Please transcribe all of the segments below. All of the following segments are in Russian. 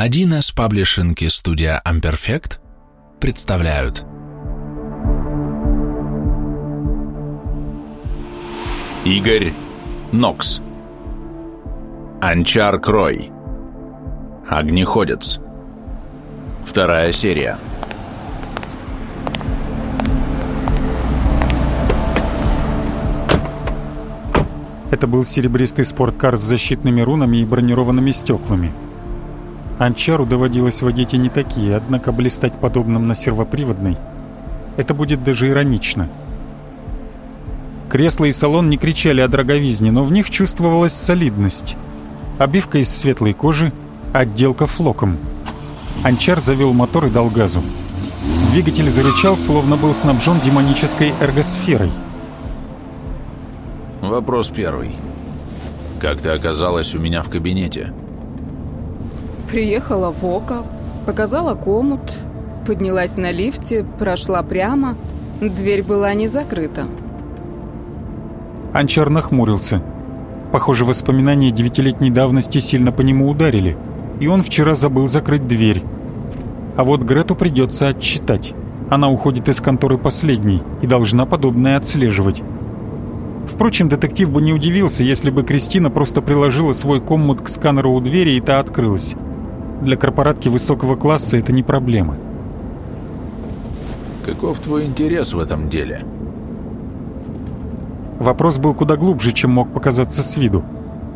1С паблишинг студия Amperfect представляют. Игорь Нокс. Анчар Крой. Огнеходец. Вторая серия. Это был серебристый спорткар с защитными рунами и бронированными стеклами. Анчару доводилось водить и не такие, однако блистать подобным на сервоприводной — это будет даже иронично. Кресла и салон не кричали о дороговизне, но в них чувствовалась солидность. Обивка из светлой кожи, отделка флоком. Анчар завел мотор и дал газу. Двигатель зарычал, словно был снабжен демонической эргосферой — Вопрос первый. Как ты оказалась у меня в кабинете? Приехала в ОКО, показала комут, поднялась на лифте, прошла прямо. Дверь была не закрыта. Анчар нахмурился. Похоже, воспоминания девятилетней давности сильно по нему ударили, и он вчера забыл закрыть дверь. А вот Грету придется отчитать. Она уходит из конторы последней и должна подобное отслеживать. Впрочем, детектив бы не удивился, если бы Кристина просто приложила свой коммут к сканеру у двери и та открылась. Для корпоратки высокого класса это не проблема. Каков твой интерес в этом деле? Вопрос был куда глубже, чем мог показаться с виду.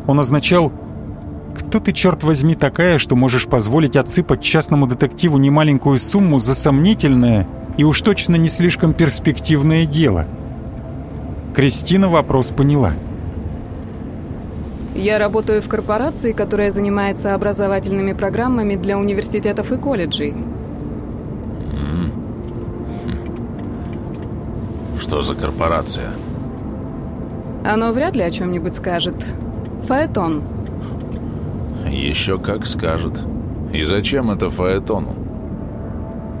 Он означал, кто ты, черт возьми, такая, что можешь позволить отсыпать частному детективу немаленькую сумму за сомнительное и уж точно не слишком перспективное дело — Кристина вопрос поняла. Я работаю в корпорации, которая занимается образовательными программами для университетов и колледжей. Что за корпорация? Оно вряд ли о чем-нибудь скажет. Фаэтон. Еще как скажет. И зачем это Фаэтону?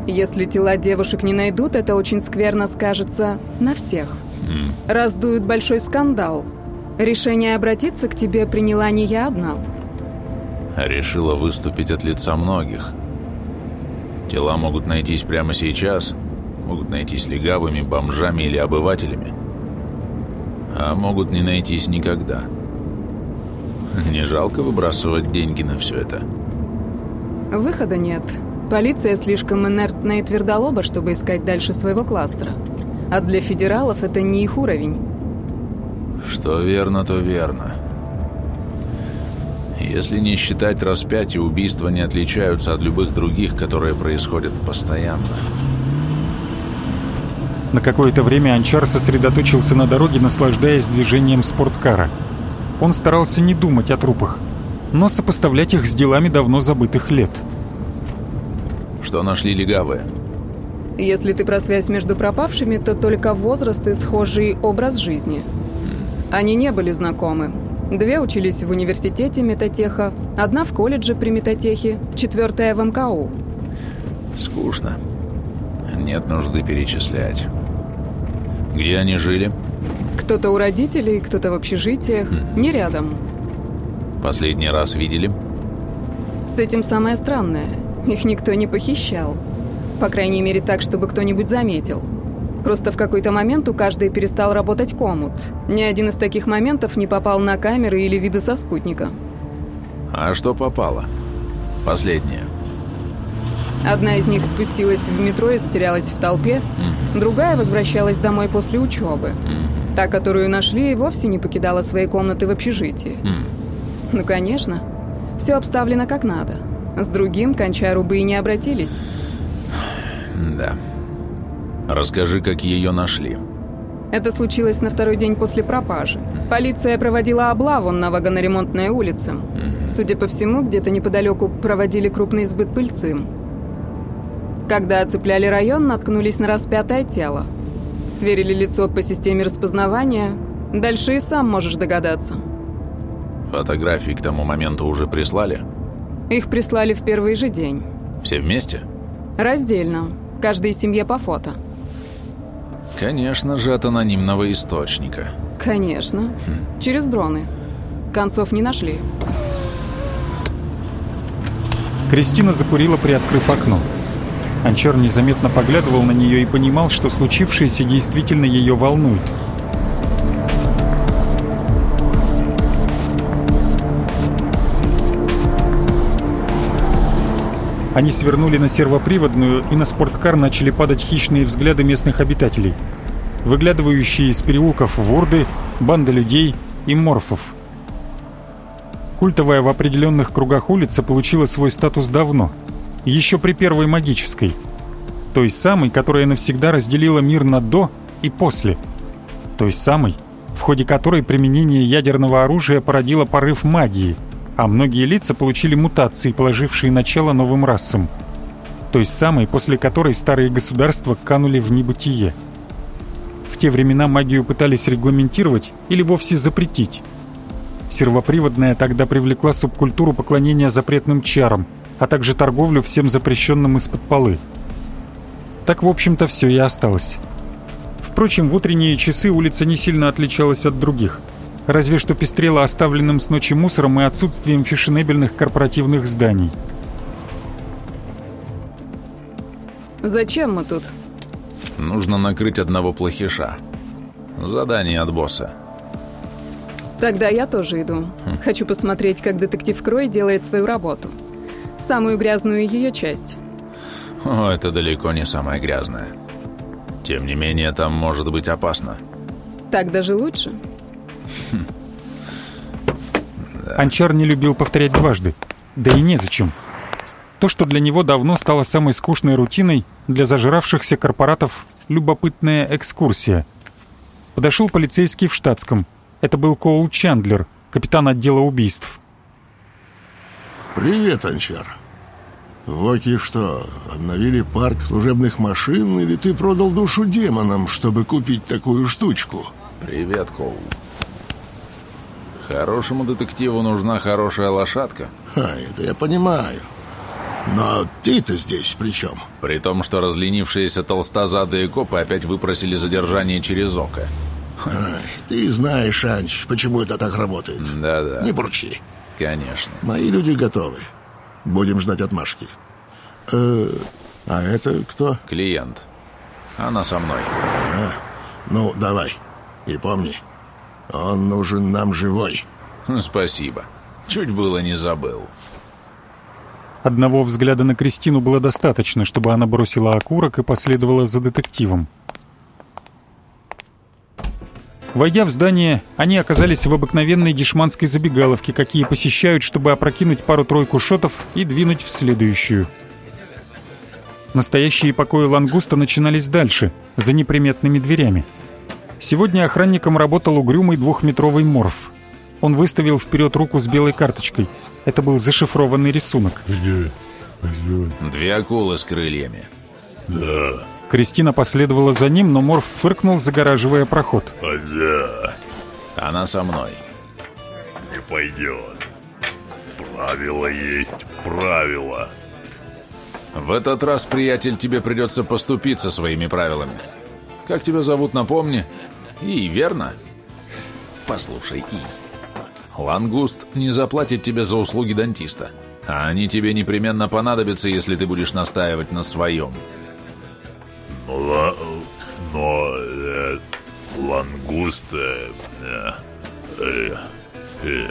Если тела девушек не найдут, это очень скверно скажется на всех. Раздуют большой скандал. Решение обратиться к тебе приняла не я одна. Решила выступить от лица многих. Тела могут найтись прямо сейчас, могут найтись легавыми, бомжами или обывателями. А могут не найтись никогда. Не жалко выбрасывать деньги на все это? Выхода нет. Полиция слишком инертная и твердолоба, чтобы искать дальше своего кластера. А для федералов это не их уровень. Что верно, то верно. Если не считать распятия, убийства не отличаются от любых других, которые происходят постоянно. На какое-то время Анчар сосредоточился на дороге, наслаждаясь движением спорткара. Он старался не думать о трупах, но сопоставлять их с делами давно забытых лет. Что нашли легавые? Если ты про связь между пропавшими, то только возраст и схожий образ жизни. Они не были знакомы. Две учились в университете Метатеха, одна в колледже при Метатехе, четвертая в МКУ. Скучно. Нет нужды перечислять. Где они жили? Кто-то у родителей, кто-то в общежитиях, mm. не рядом. Последний раз видели? С этим самое странное. Их никто не похищал. По крайней мере, так, чтобы кто-нибудь заметил. Просто в какой-то момент у каждой перестал работать комут. Ни один из таких моментов не попал на камеры или виды со спутника. А что попало? Последнее. Одна из них спустилась в метро и затерялась в толпе, другая возвращалась домой после учебы. Та, которую нашли, вовсе не покидала своей комнаты в общежитии. Mm. Ну, конечно. Все обставлено как надо. С другим кончару бы и не обратились. Да. Расскажи, как ее нашли. Это случилось на второй день после пропажи. Полиция проводила облаву на вагоноремонтной улице. Судя по всему, где-то неподалеку проводили крупный сбыт пыльцы. Когда оцепляли район, наткнулись на распятое тело. Сверили лицо по системе распознавания. Дальше и сам можешь догадаться. Фотографии к тому моменту уже прислали? Их прислали в первый же день. Все вместе? Раздельно каждой семье по фото. Конечно же, от анонимного источника. Конечно. Хм. Через дроны. Концов не нашли. Кристина закурила, приоткрыв окно. Анчар незаметно поглядывал на нее и понимал, что случившееся действительно ее волнует. Они свернули на сервоприводную, и на спорткар начали падать хищные взгляды местных обитателей. Выглядывающие из переулков ворды, банда людей и морфов. Культовая в определенных кругах улица получила свой статус давно, еще при первой магической. Той самой, которая навсегда разделила мир на «до» и «после». Той самой, в ходе которой применение ядерного оружия породило порыв магии – а многие лица получили мутации, положившие начало новым расам. Той самой, после которой старые государства канули в небытие. В те времена магию пытались регламентировать или вовсе запретить. Сервоприводная тогда привлекла субкультуру поклонения запретным чарам, а также торговлю всем запрещенным из-под полы. Так, в общем-то, все и осталось. Впрочем, в утренние часы улица не сильно отличалась от других – разве что пестрела оставленным с ночи мусором и отсутствием фешенебельных корпоративных зданий. Зачем мы тут? Нужно накрыть одного плохиша. Задание от босса. Тогда я тоже иду. Хм. Хочу посмотреть, как детектив Крой делает свою работу. Самую грязную ее часть. О, это далеко не самая грязная. Тем не менее, там может быть опасно. Так даже лучше? Анчар не любил повторять дважды. Да и незачем. То, что для него давно стало самой скучной рутиной, для зажиравшихся корпоратов любопытная экскурсия. Подошел полицейский в штатском. Это был Коул Чандлер, капитан отдела убийств. «Привет, Анчар. Воки что, обновили парк служебных машин, или ты продал душу демонам, чтобы купить такую штучку?» «Привет, Коул. Хорошему детективу нужна хорошая лошадка. Ха, это я понимаю. Но ты-то здесь при чем? При том, что разленившиеся толстозадые копы опять выпросили задержание через око. Ай, ты знаешь, Анч, почему это так работает. Да-да. Не бурчи. Конечно. Мои люди готовы. Будем ждать отмашки. Э, а это кто? Клиент. Она со мной. А, ну, давай. И помни, он нужен нам живой. Спасибо. Чуть было не забыл. Одного взгляда на Кристину было достаточно, чтобы она бросила окурок и последовала за детективом. Войдя в здание, они оказались в обыкновенной дешманской забегаловке, какие посещают, чтобы опрокинуть пару-тройку шотов и двинуть в следующую. Настоящие покои лангуста начинались дальше, за неприметными дверями. Сегодня охранником работал угрюмый двухметровый морф. Он выставил вперед руку с белой карточкой. Это был зашифрованный рисунок. Две акулы с крыльями. Да. Кристина последовала за ним, но Морф фыркнул, загораживая проход. А да. Она со мной. Не пойдет. Правило есть правило. В этот раз, приятель, тебе придется поступиться своими правилами. Как тебя зовут, напомни? И, верно? Послушай, И. Лангуст не заплатит тебе за услуги дантиста. А они тебе непременно понадобятся, если ты будешь настаивать на своем. Но, но э, лангуст... Э, э, э,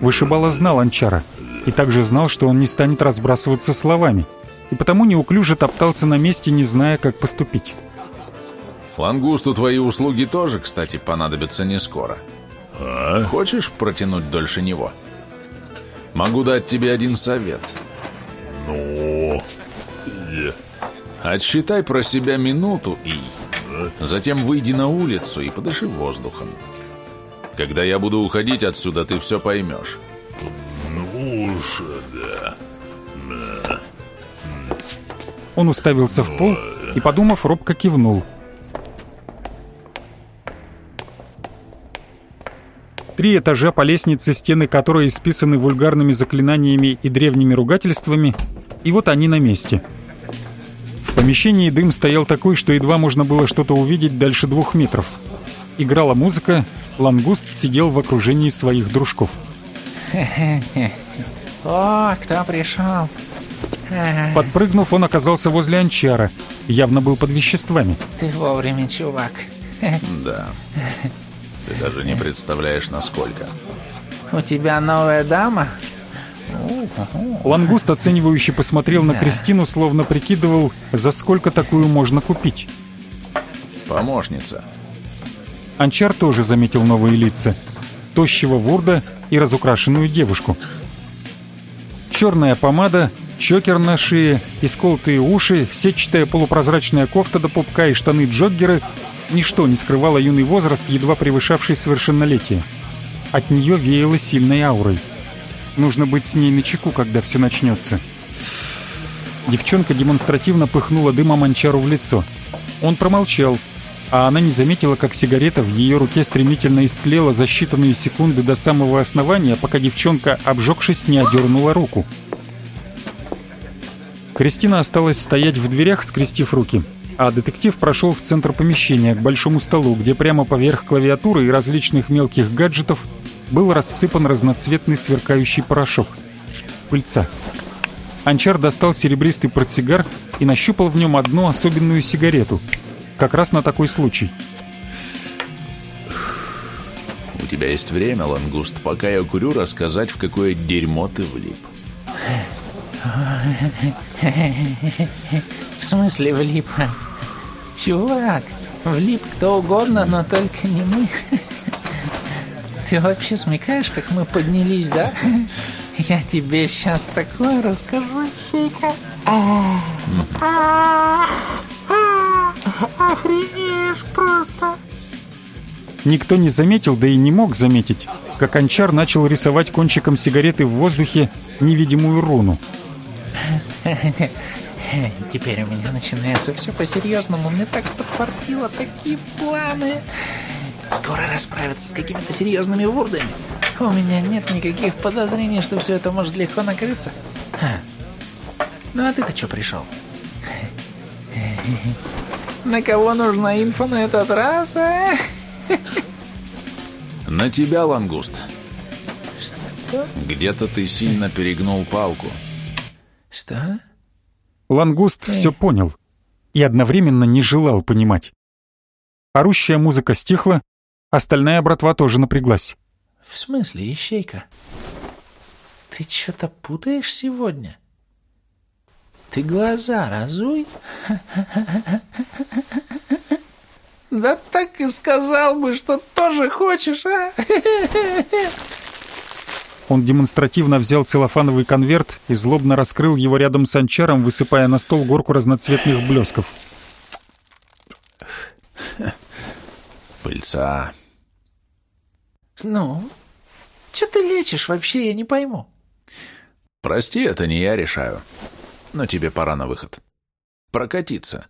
Вышибала знал Анчара и также знал, что он не станет разбрасываться словами, и потому неуклюже топтался на месте, не зная, как поступить. Лангусту твои услуги тоже, кстати, понадобятся не скоро. А? Хочешь протянуть дольше него? Могу дать тебе один совет. Ну... Отсчитай про себя минуту и... Затем выйди на улицу и подыши воздухом. Когда я буду уходить отсюда, ты все поймешь. Ну уж, да. да. Он уставился в пол и, подумав, робко кивнул. Три этажа по лестнице, стены которой исписаны вульгарными заклинаниями и древними ругательствами, и вот они на месте. В помещении дым стоял такой, что едва можно было что-то увидеть дальше двух метров. Играла музыка, лангуст сидел в окружении своих дружков. О, кто пришел? Подпрыгнув, он оказался возле анчара. Явно был под веществами. Ты вовремя, чувак. Да. Ты даже не представляешь, насколько. У тебя новая дама? Лангуст оценивающе посмотрел на Кристину, словно прикидывал, за сколько такую можно купить. Помощница. Анчар тоже заметил новые лица. Тощего вурда и разукрашенную девушку. Черная помада, чокер на шее, исколотые уши, сетчатая полупрозрачная кофта до пупка и штаны-джоггеры — ничто не скрывало юный возраст, едва превышавший совершеннолетие. От нее веяло сильной аурой. Нужно быть с ней начеку, когда все начнется. Девчонка демонстративно пыхнула дымом Анчару в лицо. Он промолчал, а она не заметила, как сигарета в ее руке стремительно истлела за считанные секунды до самого основания, пока девчонка, обжегшись, не одернула руку. Кристина осталась стоять в дверях, скрестив руки, а детектив прошел в центр помещения, к большому столу, где прямо поверх клавиатуры и различных мелких гаджетов был рассыпан разноцветный сверкающий порошок. Пыльца. Анчар достал серебристый портсигар и нащупал в нем одну особенную сигарету. Как раз на такой случай. У тебя есть время, Лангуст, пока я курю, рассказать, в какое дерьмо ты влип. В смысле влип? Чувак, влип кто угодно, но только не мы. Ты вообще смекаешь, как мы поднялись, да? Я тебе сейчас такое расскажу, Хика. Охренеешь просто. Никто не заметил, да и не мог заметить, как Анчар начал рисовать кончиком сигареты в воздухе невидимую руну. Теперь у меня начинается все по-серьезному. Мне так подфартило, такие планы. Скоро расправиться с какими-то серьезными вурдами. У меня нет никаких подозрений, что все это может легко накрыться. Ну а ты-то что пришел? На кого нужна инфа на этот раз, а? На тебя, Лангуст. Что? Где-то ты сильно перегнул палку. Что? Лангуст все понял и одновременно не желал понимать. Орущая музыка стихла, остальная братва тоже напряглась. В смысле, ищейка? Ты что-то путаешь сегодня? Ты глаза разуй. Да так и сказал бы, что тоже хочешь, а? Он демонстративно взял целлофановый конверт и злобно раскрыл его рядом с анчаром, высыпая на стол горку разноцветных блесков. Пыльца. Ну, что ты лечишь вообще, я не пойму. Прости, это не я решаю. Но тебе пора на выход. Прокатиться.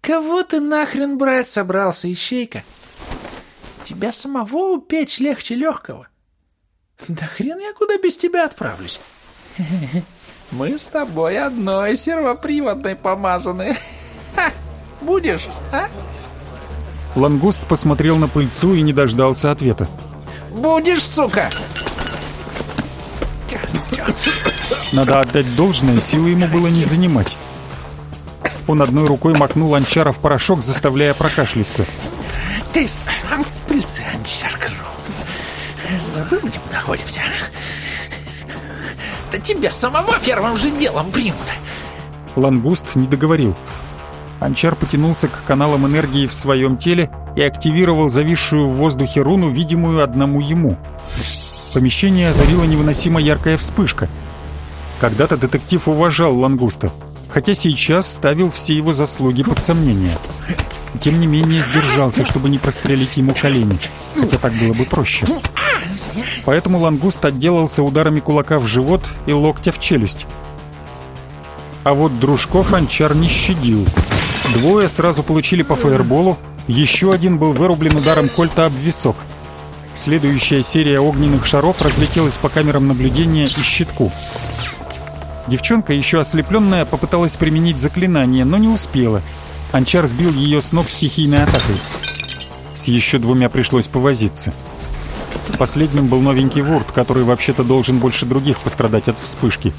Кого ты нахрен брать собрался, ищейка? Тебя самого упечь легче легкого. Да хрен я куда без тебя отправлюсь. Мы с тобой одной сервоприводной помазаны. Ха, будешь, а? Лангуст посмотрел на пыльцу и не дождался ответа. Будешь, сука! Надо отдать должное, силы ему было не занимать. Он одной рукой макнул анчара в порошок, заставляя прокашляться. Ты сам в пыльце, анчар Забыл, где мы находимся? Да тебя самого первым же делом примут. Лангуст не договорил. Анчар потянулся к каналам энергии в своем теле и активировал зависшую в воздухе руну, видимую одному ему. Помещение озарила невыносимо яркая вспышка. Когда-то детектив уважал Лангуста, хотя сейчас ставил все его заслуги под сомнение. Тем не менее сдержался, чтобы не прострелить ему колени, хотя так было бы проще. Поэтому лангуст отделался ударами кулака в живот и локтя в челюсть. А вот дружков Анчар не щадил. Двое сразу получили по фаерболу, еще один был вырублен ударом кольта об висок. Следующая серия огненных шаров разлетелась по камерам наблюдения и щитку. Девчонка, еще ослепленная, попыталась применить заклинание, но не успела. Анчар сбил ее с ног стихийной атакой. С еще двумя пришлось повозиться. Последним был новенький Вурт, который вообще-то должен больше других пострадать от вспышки,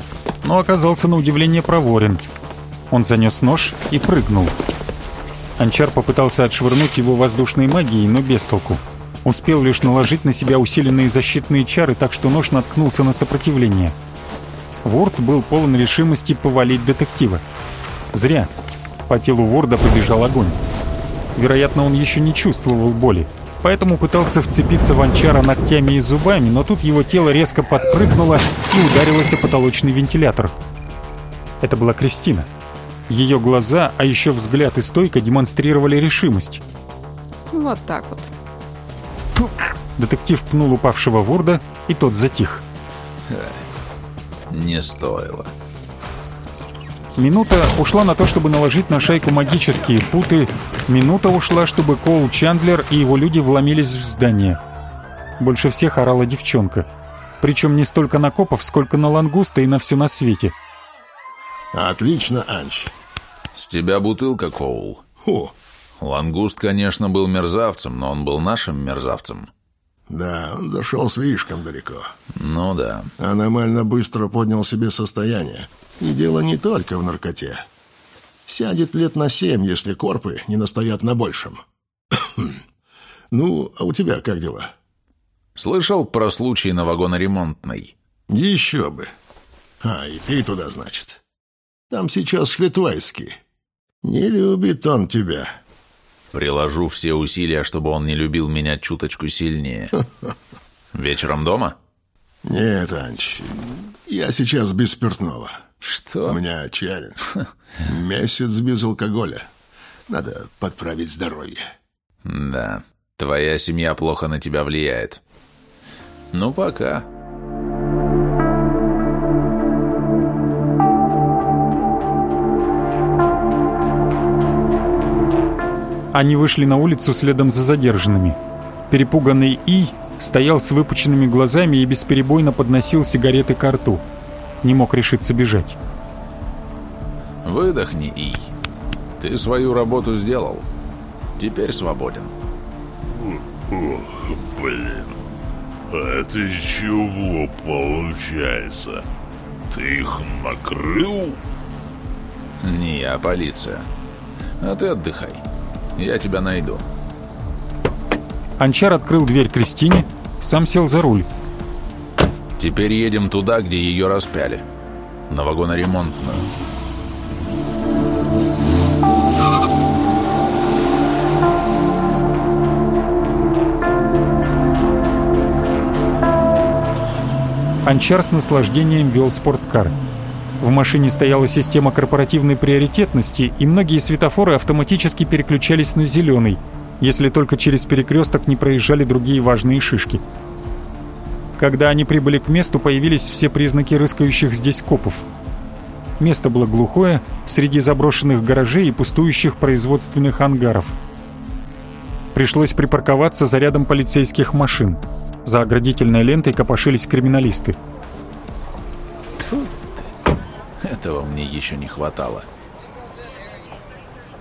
но оказался на удивление проворен. Он занес нож и прыгнул. Анчар попытался отшвырнуть его воздушной магией, но без толку. Успел лишь наложить на себя усиленные защитные чары, так что нож наткнулся на сопротивление. Ворд был полон решимости повалить детектива. Зря. По телу Ворда побежал огонь. Вероятно, он еще не чувствовал боли, поэтому пытался вцепиться в Анчара ногтями и зубами, но тут его тело резко подпрыгнуло и ударилось о потолочный вентилятор. Это была Кристина. Ее глаза, а еще взгляд и стойка демонстрировали решимость. Вот так вот. Детектив пнул упавшего Ворда, и тот затих. Не стоило. Минута ушла на то, чтобы наложить на шайку магические путы. Минута ушла, чтобы Коул Чандлер и его люди вломились в здание. Больше всех орала девчонка. Причем не столько на копов, сколько на лангуста и на все на свете. Отлично, Анч. С тебя бутылка, Коул. О, Лангуст, конечно, был мерзавцем, но он был нашим мерзавцем. да, он зашел слишком далеко. Ну да. Аномально быстро поднял себе состояние. И дело не только в наркоте. Сядет лет на семь, если корпы не настоят на большем. ну, а у тебя как дела? Слышал про случай на вагоноремонтной? Еще бы. А, и ты туда, значит. Там сейчас Шлитвайский. Не любит он тебя. Приложу все усилия, чтобы он не любил меня чуточку сильнее. Вечером дома? Нет, Анч, я сейчас без спиртного. У Что? меня челлендж. Месяц без алкоголя. Надо подправить здоровье. Да, твоя семья плохо на тебя влияет. Ну, пока. Они вышли на улицу следом за задержанными. Перепуганный И стоял с выпученными глазами и бесперебойно подносил сигареты к рту. Не мог решиться бежать. Выдохни, И. Ты свою работу сделал. Теперь свободен. Блин, а это чего получается? Ты их накрыл? Не я, а полиция. А ты отдыхай. Я тебя найду. Анчар открыл дверь Кристине, сам сел за руль. Теперь едем туда, где ее распяли. На вагоноремонтную. Анчар с наслаждением вел спорткар. В машине стояла система корпоративной приоритетности, и многие светофоры автоматически переключались на зеленый, если только через перекресток не проезжали другие важные шишки. Когда они прибыли к месту, появились все признаки рыскающих здесь копов. Место было глухое, среди заброшенных гаражей и пустующих производственных ангаров. Пришлось припарковаться за рядом полицейских машин. За оградительной лентой копошились криминалисты. Этого мне еще не хватало.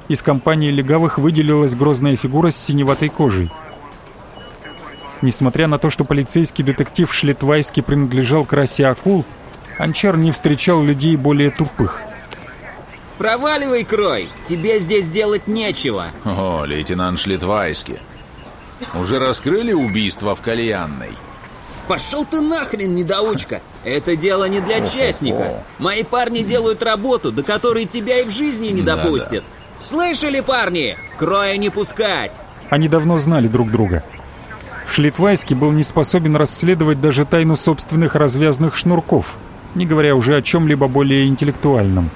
Из компании легавых выделилась грозная фигура с синеватой кожей. Несмотря на то, что полицейский детектив Шлетвайский принадлежал к расе акул, Анчар не встречал людей более тупых. Проваливай, Крой! Тебе здесь делать нечего. О, лейтенант Шлитвайски. Уже раскрыли убийство в кальянной? Пошел ты нахрен, недоучка! Это дело не для частника. Мои парни делают работу, до которой тебя и в жизни не допустят. Слышали, парни? Кроя не пускать! Они давно знали друг друга. Шлитвайский был не способен расследовать даже тайну собственных развязных шнурков, не говоря уже о чем-либо более интеллектуальном.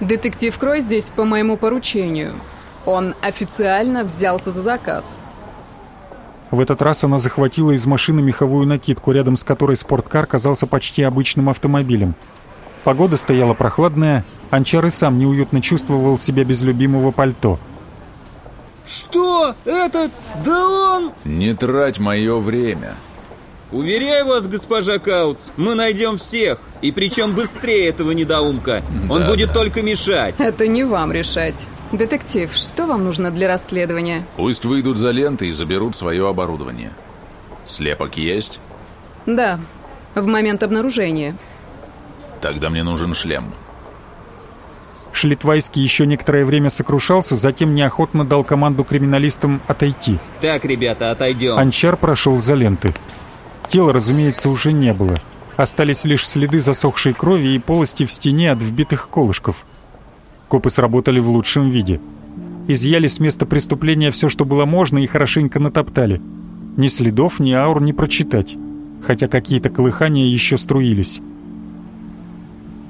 Детектив Крой здесь по моему поручению. Он официально взялся за заказ. В этот раз она захватила из машины меховую накидку, рядом с которой спорткар казался почти обычным автомобилем. Погода стояла прохладная, Анчар и сам неуютно чувствовал себя без любимого пальто. Что? Этот? Да он... Не трать мое время. Уверяю вас, госпожа Каутс, мы найдем всех. И причем быстрее этого недоумка. Он Да, будет да. только мешать. Это не вам решать. Детектив, что вам нужно для расследования? Пусть выйдут за лентой и заберут свое оборудование. Слепок есть? Да, в момент обнаружения. Тогда мне нужен шлем. Шлитвайский еще некоторое время сокрушался, затем неохотно дал команду криминалистам отойти. Так, ребята, отойдем. Анчар прошел за ленты. Тела, разумеется, уже не было. Остались лишь следы засохшей крови и полости в стене от вбитых колышков. Копы сработали в лучшем виде. Изъяли с места преступления все, что было можно, и хорошенько натоптали. Ни следов, ни аур не прочитать, хотя какие-то колыхания еще струились.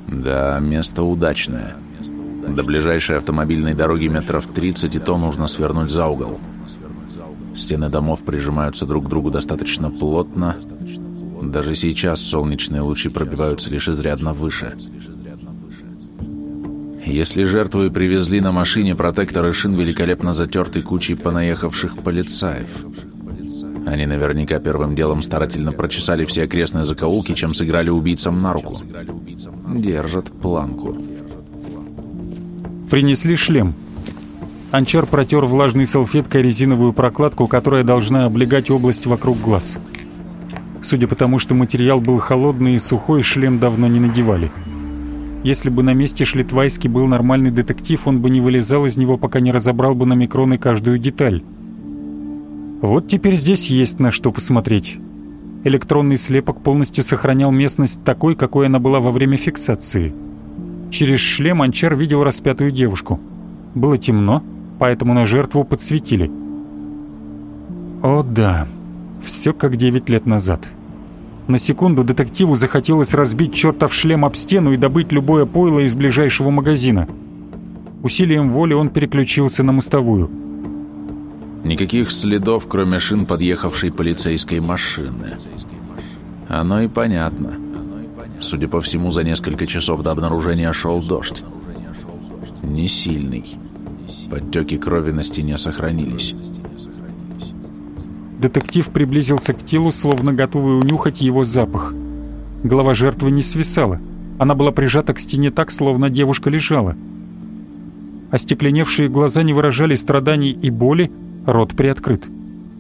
Да, место удачное. До ближайшей автомобильной дороги метров 30, и то нужно свернуть за угол. Стены домов прижимаются друг к другу достаточно плотно. Даже сейчас солнечные лучи пробиваются лишь изрядно выше. Если жертву привезли на машине, протекторы шин великолепно затерты кучей понаехавших полицаев. Они наверняка первым делом старательно прочесали все окрестные закоулки, чем сыграли убийцам на руку. Держат планку. Принесли шлем. Анчар протер влажной салфеткой резиновую прокладку, которая должна облегать область вокруг глаз. Судя по тому, что материал был холодный и сухой, шлем давно не надевали. Если бы на месте Шлитвайский был нормальный детектив, он бы не вылезал из него, пока не разобрал бы на микроны каждую деталь. Вот теперь здесь есть на что посмотреть. Электронный слепок полностью сохранял местность такой, какой она была во время фиксации. Через шлем Анчар видел распятую девушку. Было темно, поэтому на жертву подсветили. О да, все как 9 лет назад. На секунду детективу захотелось разбить чертов шлем об стену и добыть любое пойло из ближайшего магазина. Усилием воли он переключился на мостовую. Никаких следов, кроме шин подъехавшей полицейской машины. Оно и понятно. Судя по всему, за несколько часов до обнаружения шел дождь. Не сильный. Подтеки крови на стене сохранились. Детектив приблизился к телу, словно готовый унюхать его запах. Голова жертвы не свисала. Она была прижата к стене так, словно девушка лежала. Остекленевшие глаза не выражали страданий и боли, рот приоткрыт.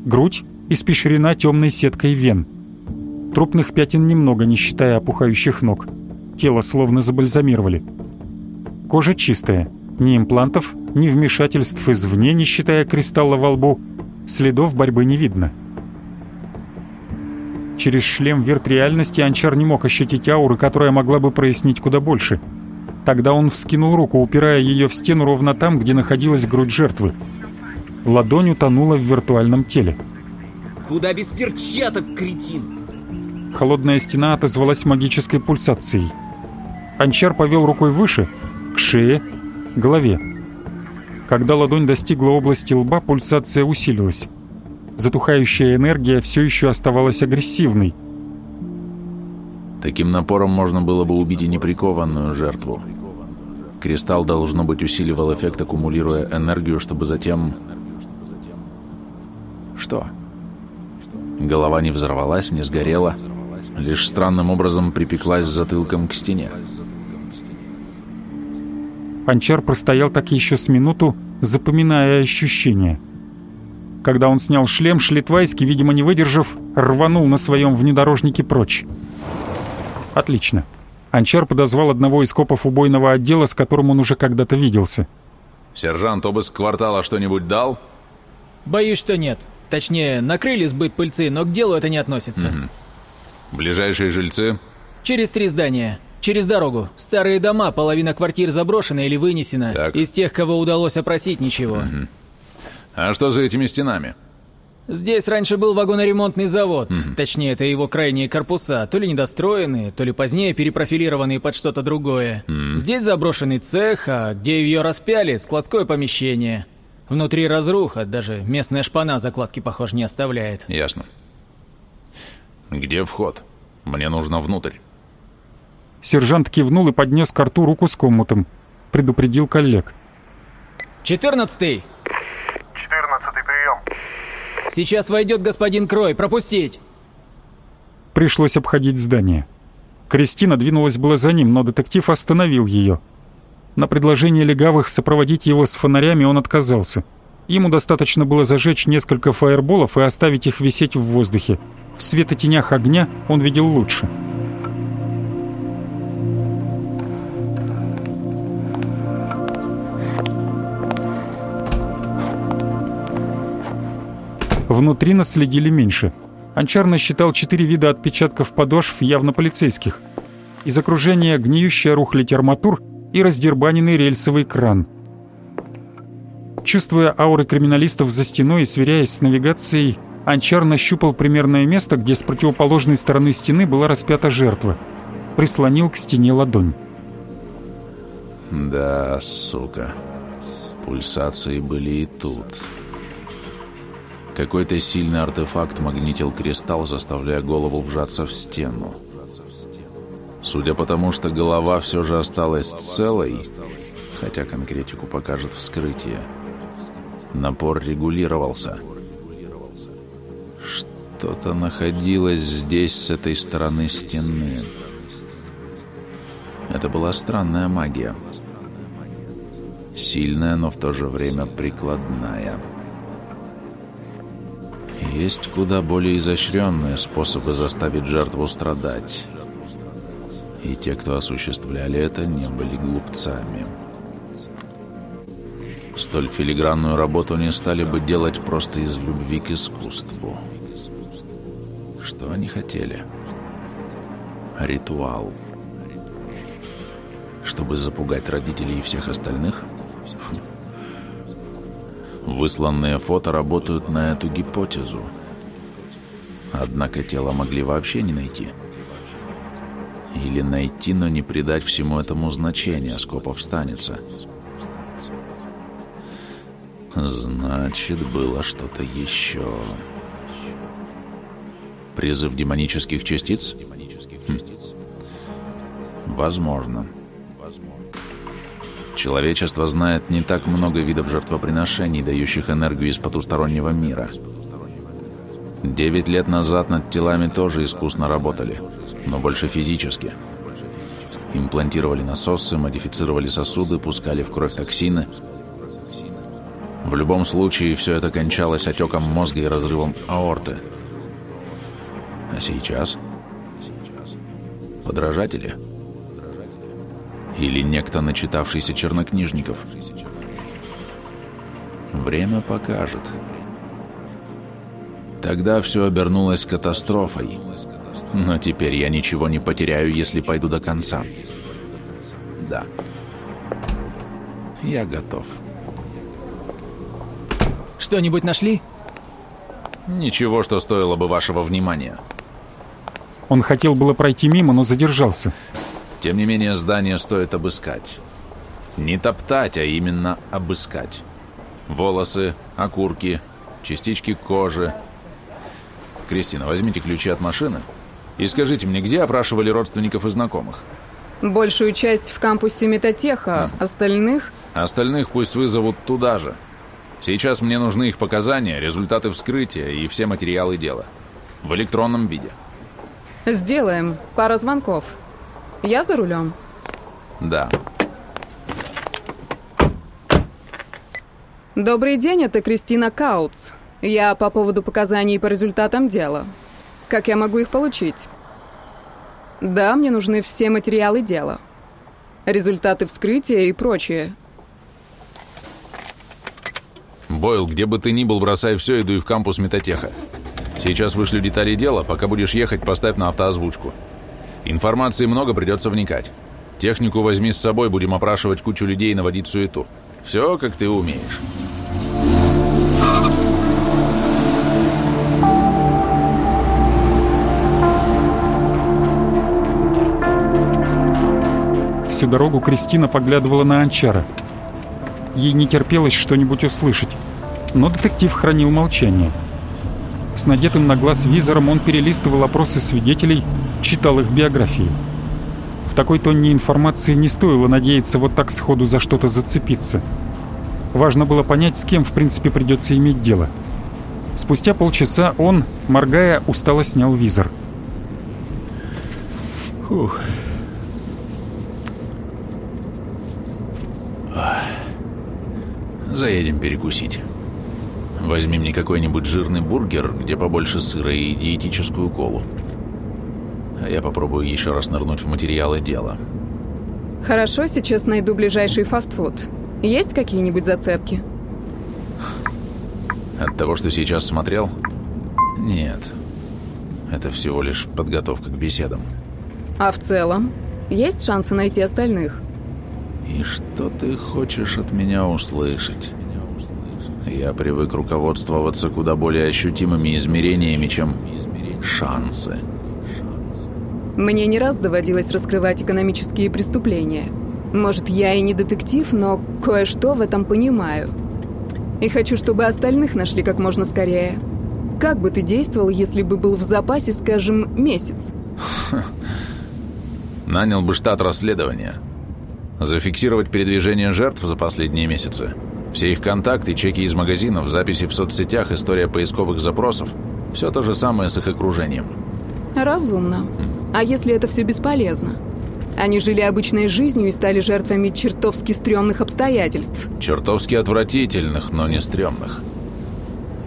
Грудь испещрена темной сеткой вен. Трупных пятен немного, не считая опухающих ног. Тело словно забальзамировали. Кожа чистая. Ни имплантов, ни вмешательств извне, не считая кристалла во лбу – Следов борьбы не видно. Через шлем верт реальности Анчар не мог ощутить ауры, которая могла бы прояснить куда больше. Тогда он вскинул руку, упирая ее в стену ровно там, где находилась грудь жертвы. Ладонь утонула в виртуальном теле. Куда без перчаток, кретин? Холодная стена отозвалась магической пульсацией. Анчар повел рукой выше, к шее, голове. Когда ладонь достигла области лба, пульсация усилилась. Затухающая энергия все еще оставалась агрессивной. Таким напором можно было бы убить и неприкованную жертву. Кристалл, должно быть, усиливал эффект, аккумулируя энергию, чтобы затем... Что? Голова не взорвалась, не сгорела, лишь странным образом припеклась затылком к стене. Анчар простоял так еще с минуту, запоминая ощущения. Когда он снял шлем, Шлитвайский, видимо, не выдержав, рванул на своем внедорожнике прочь. Отлично. Анчар подозвал одного из копов убойного отдела, с которым он уже когда-то виделся. «Сержант, обыск квартала что-нибудь дал?» «Боюсь, что нет. Точнее, накрыли сбыт пыльцы, но к делу это не относится». Угу. «Ближайшие жильцы?» «Через три здания. Через дорогу. Старые дома, половина квартир заброшена или вынесена. Так. Из тех, кого удалось опросить, ничего. Угу. А что за этими стенами? Здесь раньше был вагоноремонтный завод. Угу. Точнее, это его крайние корпуса. То ли недостроенные, то ли позднее перепрофилированные под что-то другое. Угу. Здесь заброшенный цех, а где ее распяли, складское помещение. Внутри разруха, даже местная шпана закладки, похоже, не оставляет. Ясно. Где вход? Мне нужно внутрь. Сержант кивнул и поднес к рту руку с коммутом. Предупредил коллег. «Четырнадцатый!» «Четырнадцатый, прием!» «Сейчас войдет господин Крой, пропустить!» Пришлось обходить здание. Кристина двинулась было за ним, но детектив остановил ее. На предложение легавых сопроводить его с фонарями он отказался. Ему достаточно было зажечь несколько фаерболов и оставить их висеть в воздухе. В светотенях огня он видел лучше. Внутри нас следили меньше. Анчар насчитал четыре вида отпечатков подошв, явно полицейских. Из окружения гниющая рухлядь арматур и раздербаненный рельсовый кран. Чувствуя ауры криминалистов за стеной и сверяясь с навигацией, Анчар нащупал примерное место, где с противоположной стороны стены была распята жертва. Прислонил к стене ладонь. Да, сука. Пульсации были и тут. Какой-то сильный артефакт магнитил кристалл, заставляя голову вжаться в стену. Судя по тому, что голова все же осталась целой, хотя конкретику покажет вскрытие, напор регулировался. Что-то находилось здесь, с этой стороны стены. Это была странная магия. Сильная, но в то же время прикладная. Есть куда более изощренные способы заставить жертву страдать. И те, кто осуществляли это, не были глупцами. Столь филигранную работу не стали бы делать просто из любви к искусству. Что они хотели? Ритуал. Чтобы запугать родителей и всех остальных? Высланные фото работают на эту гипотезу. Однако тело могли вообще не найти. Или найти, но не придать всему этому значения, Скопов встанется. Значит, было что-то еще. Призыв демонических частиц? Хм. Возможно. Человечество знает не так много видов жертвоприношений, дающих энергию из потустороннего мира. Девять лет назад над телами тоже искусно работали, но больше физически. Имплантировали насосы, модифицировали сосуды, пускали в кровь токсины. В любом случае, все это кончалось отеком мозга и разрывом аорты. А сейчас? Подражатели? Или некто, начитавшийся чернокнижников? Время покажет. Тогда все обернулось катастрофой. Но теперь я ничего не потеряю, если пойду до конца. Да. Я готов. Что-нибудь нашли? Ничего, что стоило бы вашего внимания. Он хотел было пройти мимо, но задержался. Тем не менее, здание стоит обыскать. Не топтать, а именно обыскать. Волосы, окурки, частички кожи. Кристина, возьмите ключи от машины и скажите мне, где опрашивали родственников и знакомых? Большую часть в кампусе Метатеха, Хм. остальных... Остальных пусть вызовут туда же. Сейчас мне нужны их показания, результаты вскрытия и все материалы дела. В электронном виде. Сделаем. Пара звонков. Я за рулем. Да. Добрый день, это Кристина Каутс. Я по поводу показаний по результатам дела. Как я могу их получить? Да, мне нужны все материалы дела. Результаты вскрытия и прочее. Бойл, где бы ты ни был, бросай все, и в кампус Метатеха. Сейчас вышлю детали дела, пока будешь ехать, поставь на автоозвучку. Информации много, придется вникать. Технику возьми с собой, будем опрашивать кучу людей и наводить суету. Все, как ты умеешь. Всю дорогу Кристина поглядывала на Анчара. Ей не терпелось что-нибудь услышать, но детектив хранил молчание. С надетым на глаз визором он перелистывал опросы свидетелей, читал их биографии. В такой тонне информации не стоило надеяться вот так сходу за что-то зацепиться. Важно было понять, с кем в принципе придется иметь дело. Спустя полчаса он, моргая, устало снял визор. Фух. Заедем перекусить. Возьми мне какой-нибудь жирный бургер, где побольше сыра и диетическую колу. А я попробую еще раз нырнуть в материалы дела. Хорошо, сейчас найду ближайший фастфуд. Есть какие-нибудь зацепки? От того, что сейчас смотрел? Нет. Это всего лишь подготовка к беседам. А в целом? Есть шансы найти остальных? И что ты хочешь от меня услышать? Я привык руководствоваться куда более ощутимыми измерениями, чем шансы. Мне не раз доводилось раскрывать экономические преступления. Может, я и не детектив, но кое-что в этом понимаю. И хочу, чтобы остальных нашли как можно скорее. Как бы ты действовал, если бы был в запасе, скажем, месяц? Нанял бы штат расследования. Зафиксировать передвижение жертв за последние месяцы. Все их контакты, чеки из магазинов, записи в соцсетях, история поисковых запросов. Все то же самое с их окружением. Разумно. А если это все бесполезно? Они жили обычной жизнью и стали жертвами чертовски стрёмных обстоятельств. Чертовски отвратительных, но не стрёмных.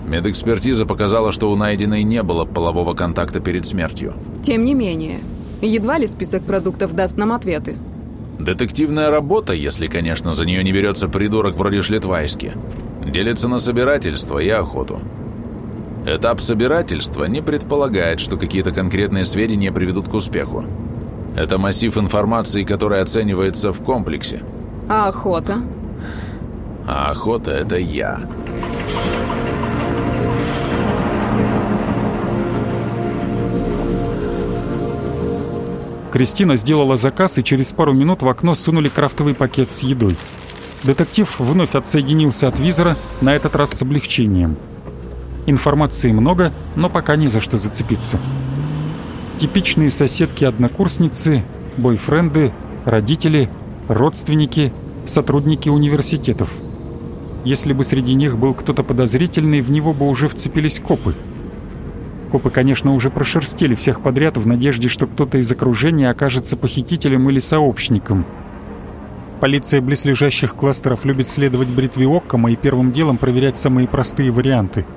Медэкспертиза показала, что у найденной не было полового контакта перед смертью. Тем не менее, едва ли список продуктов даст нам ответы. Детективная работа, если, конечно, за нее не берется придурок вроде Шлетвайски, делится на собирательство и охоту. Этап собирательства не предполагает, что какие-то конкретные сведения приведут к успеху. Это массив информации, который оценивается в комплексе. А охота? А охота — это я. Кристина сделала заказ, и через пару минут в окно сунули крафтовый пакет с едой. Детектив вновь отсоединился от визора, на этот раз с облегчением. Информации много, но пока не за что зацепиться. Типичные соседки-однокурсницы, бойфренды, родители, родственники, сотрудники университетов. Если бы среди них был кто-то подозрительный, в него бы уже вцепились копы. Копы, конечно, уже прошерстили всех подряд в надежде, что кто-то из окружения окажется похитителем или сообщником. Полиция близлежащих кластеров любит следовать бритве Оккома и первым делом проверять самые простые варианты –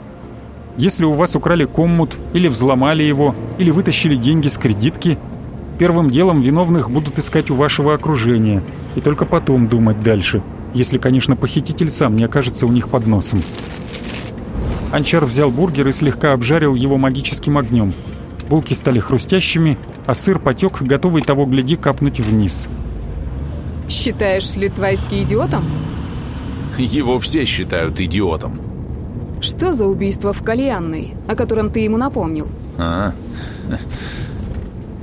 если у вас украли коммут, или взломали его, или вытащили деньги с кредитки, первым делом виновных будут искать у вашего окружения, и только потом думать дальше, если, конечно, похититель сам не окажется у них под носом. Анчар взял бургер и слегка обжарил его магическим огнем. Булки стали хрустящими, а сыр потек, готовый того гляди капнуть вниз. Считаешь Литвайский идиотом? Его все считают идиотом. Что за убийство в Кальянной, о котором ты ему напомнил? А,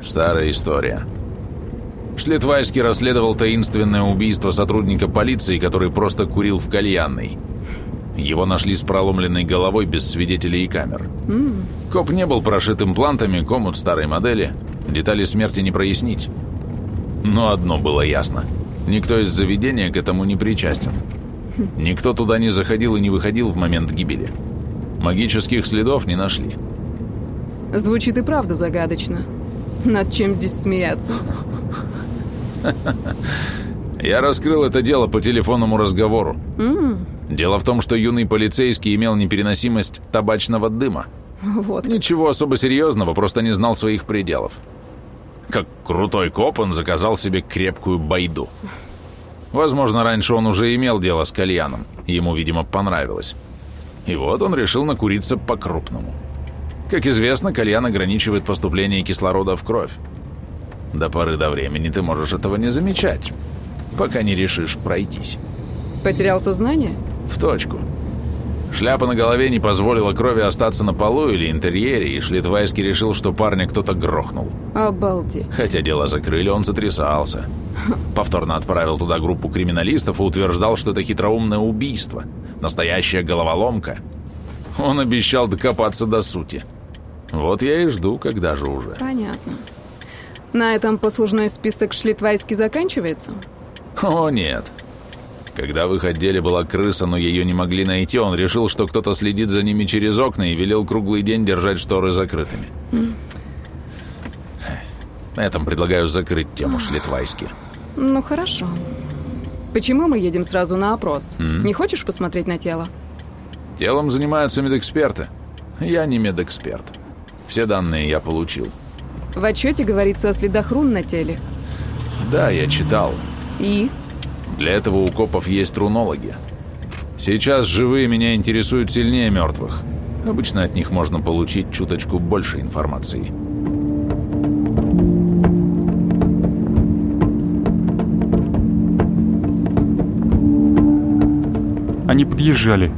старая история. Шлетвайский расследовал таинственное убийство сотрудника полиции, который просто курил в кальянной. Его нашли с проломленной головой без свидетелей и камер. Mm. Коп не был прошит имплантами, комут старой модели. Детали смерти не прояснить. Но одно было ясно. Никто из заведения к этому не причастен. Никто туда не заходил и не выходил в момент гибели. Магических следов не нашли. Звучит и правда загадочно. Над чем здесь смеяться? Я раскрыл это дело по телефонному разговору. Mm. Дело в том, что юный полицейский имел непереносимость табачного дыма. Вот. Ничего особо серьезного, просто не знал своих пределов. Как крутой коп, он заказал себе крепкую байду. Возможно, раньше он уже имел дело с кальяном. Ему, видимо, понравилось. И вот он решил накуриться по-крупному. Как известно, кальян ограничивает поступление кислорода в кровь. До поры до времени ты можешь этого не замечать, пока не решишь пройтись. Потерял сознание? В точку. Шляпа на голове не позволила крови остаться на полу или интерьере, и Шлитвайский решил, что парня кто-то грохнул. Обалдеть. Хотя дело закрыли, он затрясался. Повторно отправил туда группу криминалистов и утверждал, что это хитроумное убийство, настоящая головоломка. Он обещал докопаться до сути. Вот я и жду, когда же уже. Понятно. На этом послужной список Шлитвайский заканчивается? О, нет. Когда в их отделе была крыса, но ее не могли найти, он решил, что кто-то следит за ними через окна и велел круглый день держать шторы закрытыми. Mm. На этом предлагаю закрыть тему Шлитвайски. Ну, хорошо. Почему мы едем сразу на опрос? Mm. Не хочешь посмотреть на тело? Телом занимаются медэксперты. Я не медэксперт. Все данные я получил. В отчете говорится о следах рун на теле. Да, я читал. И? Для этого у копов есть рунологи. Сейчас живые меня интересуют сильнее мертвых. Обычно от них можно получить чуточку больше информации. Они подъезжали.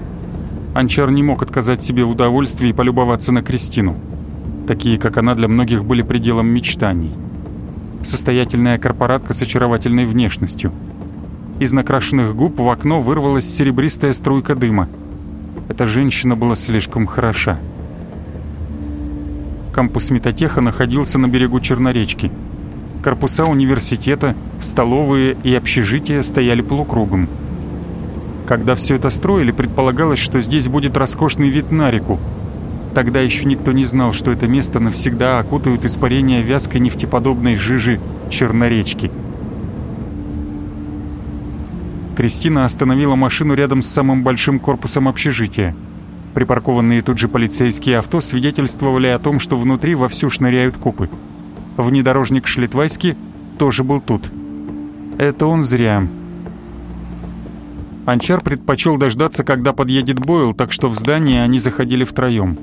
Анчар не мог отказать себе в удовольствии полюбоваться на Кристину. Такие, как она, для многих были пределом мечтаний. Состоятельная корпоратка с очаровательной внешностью. Из накрашенных губ в окно вырвалась серебристая струйка дыма. Эта женщина была слишком хороша. Кампус Метатеха находился на берегу Черноречки. Корпуса университета, столовые и общежития стояли полукругом. Когда все это строили, предполагалось, что здесь будет роскошный вид на реку. Тогда еще никто не знал, что это место навсегда окутают испарения вязкой нефтеподобной жижи Черноречки. Кристина остановила машину рядом с самым большим корпусом общежития. Припаркованные тут же полицейские авто свидетельствовали о том, что внутри вовсю шныряют копы. Внедорожник Шлитвайский тоже был тут. Это он зря. Анчар предпочел дождаться, когда подъедет Бойл, так что в здание они заходили втроем.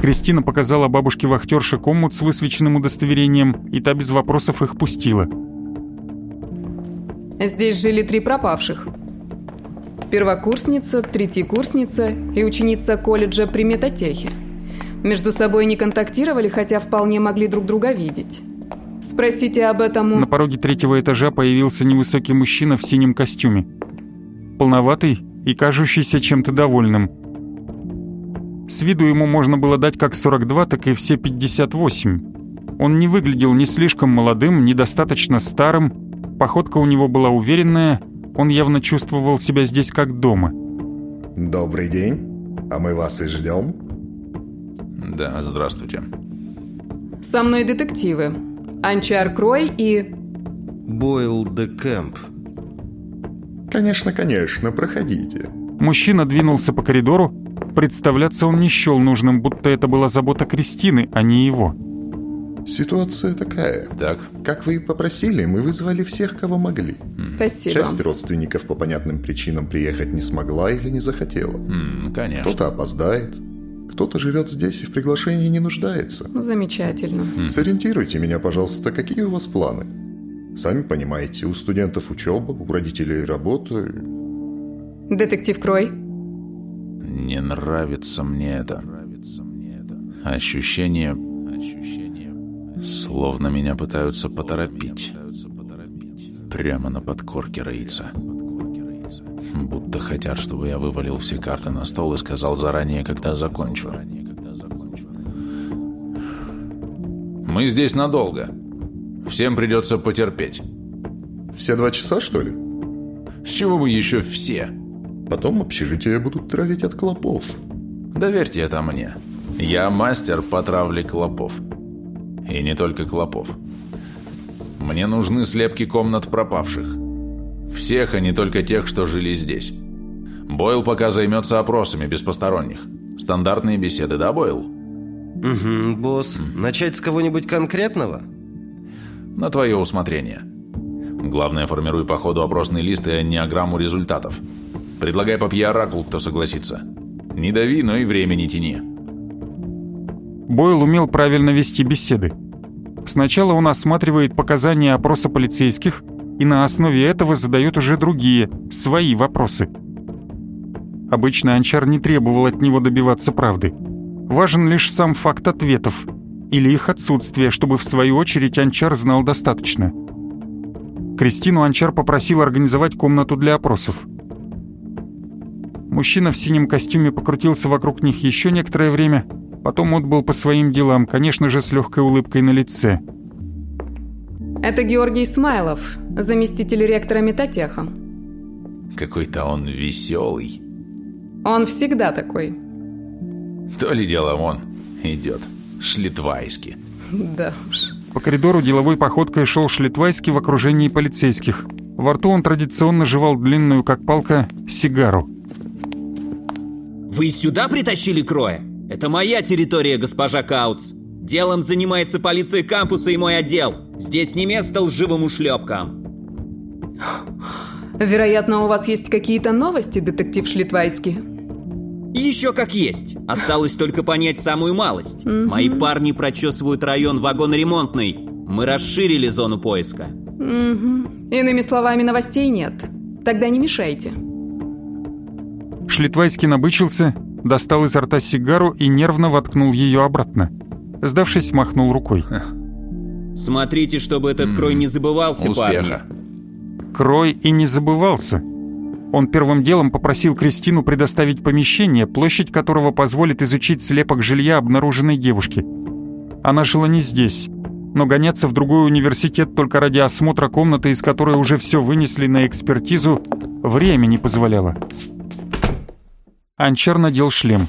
Кристина показала бабушке вахтерше коммут с высвеченным удостоверением, и та без вопросов их пустила. Здесь жили три пропавших. Первокурсница, третьекурсница и ученица колледжа при метатехе. Между собой не контактировали, хотя вполне могли друг друга видеть. Спросите об этом у... На пороге третьего этажа появился невысокий мужчина в синем костюме полноватый и кажущийся чем-то довольным. С виду ему можно было дать как 42, так и все 58. Он не выглядел ни слишком молодым, ни достаточно старым, походка у него была уверенная, он явно чувствовал себя здесь как дома. Добрый день, а мы вас и ждем. Да, здравствуйте. Со мной детективы. Анчар Крой и... Бойл де Кэмп. Конечно, конечно, проходите. Мужчина двинулся по коридору. Представляться он не счел нужным, будто это была забота Кристины, а не его. Ситуация такая. Так. Как вы и попросили, мы вызвали всех, кого могли. Спасибо. Часть родственников по понятным причинам приехать не смогла или не захотела. М, конечно. Кто-то опоздает, кто-то живет здесь и в приглашении не нуждается. Замечательно. Сориентируйте меня, пожалуйста, какие у вас планы? Сами понимаете, у студентов учеба, у родителей работа. Детектив Крой. Не нравится мне это. Ощущение... Словно меня пытаются поторопить. Прямо на подкорке роится. Будто хотят, чтобы я вывалил все карты на стол и сказал заранее, когда закончу. Мы здесь надолго. Всем придется потерпеть. Все два часа, что ли? С чего вы еще все? Потом общежитие будут травить от клопов. Доверьте это мне. Я мастер по травле клопов. И не только клопов. Мне нужны слепки комнат пропавших. Всех, а не только тех, что жили здесь. Бойл пока займется опросами без посторонних. Стандартные беседы, да, Бойл? Угу, босс. Начать с кого-нибудь конкретного? На твое усмотрение. Главное, формируй по ходу опросный лист и неограмму результатов. Предлагай по оракул, кто согласится. Не дави, но и время не тяни. Бойл умел правильно вести беседы. Сначала он осматривает показания опроса полицейских и на основе этого задает уже другие, свои вопросы. Обычно Анчар не требовал от него добиваться правды. Важен лишь сам факт ответов или их отсутствие, чтобы в свою очередь Анчар знал достаточно. Кристину Анчар попросил организовать комнату для опросов. Мужчина в синем костюме покрутился вокруг них еще некоторое время, потом отбыл по своим делам, конечно же, с легкой улыбкой на лице. Это Георгий Смайлов, заместитель ректора Метатеха. Какой-то он веселый. Он всегда такой. То ли дело он идет. Шлитвайски. Да уж. По коридору деловой походкой шел Шлитвайский в окружении полицейских. Во рту он традиционно жевал длинную, как палка, сигару. Вы сюда притащили Кроя? Это моя территория, госпожа Каутс. Делом занимается полиция кампуса и мой отдел. Здесь не место лживым ушлепкам. Вероятно, у вас есть какие-то новости, детектив Шлитвайский? Еще как есть. Осталось только понять самую малость. Мои парни прочесывают район вагоноремонтный. Мы расширили зону поиска. Угу. Иными словами, новостей нет. Тогда не мешайте. Шлитвайский набычился, достал изо рта сигару и нервно воткнул ее обратно. Сдавшись, махнул рукой. Смотрите, чтобы этот крой не забывался, Успеха. парни. Крой и не забывался. Он первым делом попросил Кристину предоставить помещение, площадь которого позволит изучить слепок жилья обнаруженной девушки. Она жила не здесь, но гоняться в другой университет только ради осмотра комнаты, из которой уже все вынесли на экспертизу, время не позволяло. Анчар надел шлем.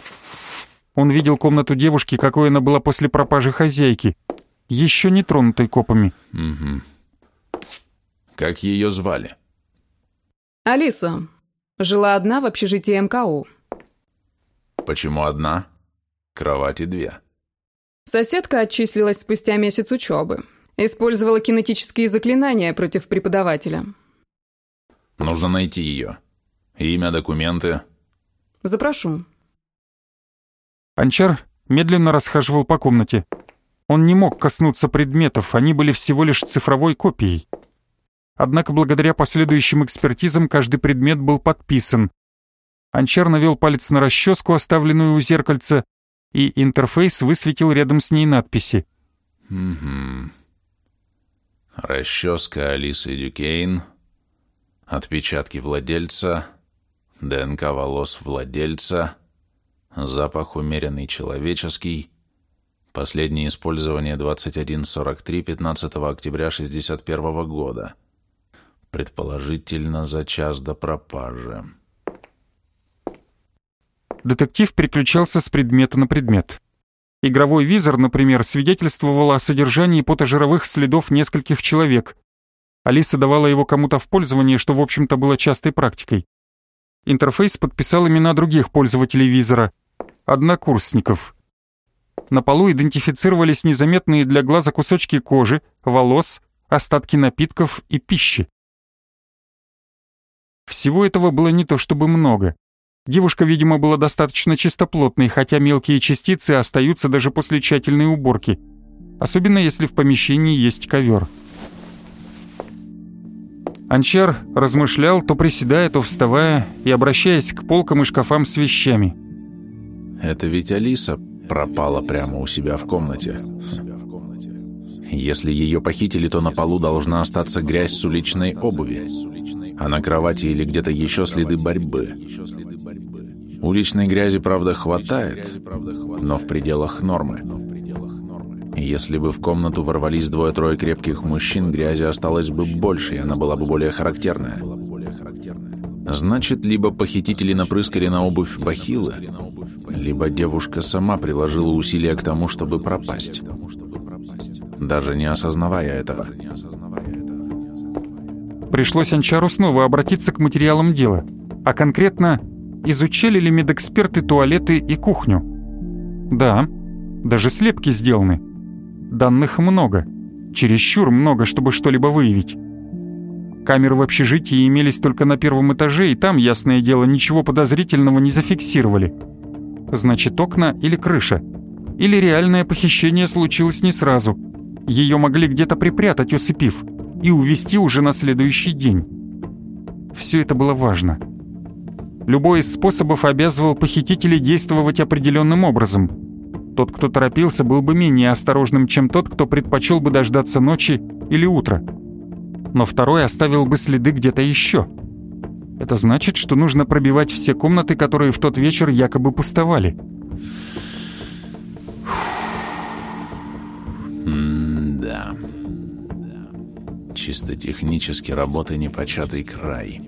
Он видел комнату девушки, какой она была после пропажи хозяйки, еще не тронутой копами. Угу. Как ее звали? Алиса. Жила одна в общежитии МКУ. Почему одна? Кровати две. Соседка отчислилась спустя месяц учебы. Использовала кинетические заклинания против преподавателя. Нужно найти ее. Имя, документы. Запрошу. Анчар медленно расхаживал по комнате. Он не мог коснуться предметов, они были всего лишь цифровой копией. Однако благодаря последующим экспертизам каждый предмет был подписан. Анчар навел палец на расческу, оставленную у зеркальца, и интерфейс высветил рядом с ней надписи. Угу. Расческа Алисы Дюкейн, отпечатки владельца, ДНК волос владельца, запах умеренный человеческий, последнее использование 2143 15 октября 61 года, предположительно за час до пропажи. Детектив переключался с предмета на предмет. Игровой визор, например, свидетельствовал о содержании потожировых следов нескольких человек. Алиса давала его кому-то в пользование, что, в общем-то, было частой практикой. Интерфейс подписал имена других пользователей визора, однокурсников. На полу идентифицировались незаметные для глаза кусочки кожи, волос, остатки напитков и пищи. Всего этого было не то чтобы много. Девушка, видимо, была достаточно чистоплотной, хотя мелкие частицы остаются даже после тщательной уборки. Особенно если в помещении есть ковер. Анчар размышлял, то приседая, то вставая и обращаясь к полкам и шкафам с вещами. Это ведь Алиса пропала прямо у себя в комнате. Если ее похитили, то на полу должна остаться грязь с уличной обуви, а на кровати или где-то еще следы борьбы. Уличной грязи, правда, хватает, но в пределах нормы. Если бы в комнату ворвались двое-трое крепких мужчин, грязи осталось бы больше, и она была бы более характерная. Значит, либо похитители напрыскали на обувь бахилы, либо девушка сама приложила усилия к тому, чтобы пропасть. Даже не осознавая этого. Пришлось Анчару снова обратиться к материалам дела, а конкретно, изучали ли медэксперты туалеты и кухню. Да, даже слепки сделаны. Данных много, чересчур много, чтобы что-либо выявить. Камеры в общежитии имелись только на первом этаже, и там, ясное дело, ничего подозрительного не зафиксировали. Значит, окна или крыша. Или реальное похищение случилось не сразу. Ее могли где-то припрятать, усыпив, и увезти уже на следующий день. Все это было важно. Любой из способов обязывал похитителей действовать определенным образом. Тот, кто торопился, был бы менее осторожным, чем тот, кто предпочел бы дождаться ночи или утра. Но второй оставил бы следы где-то еще. Это значит, что нужно пробивать все комнаты, которые в тот вечер якобы пустовали. М-да. Чисто технически работа непочатый край.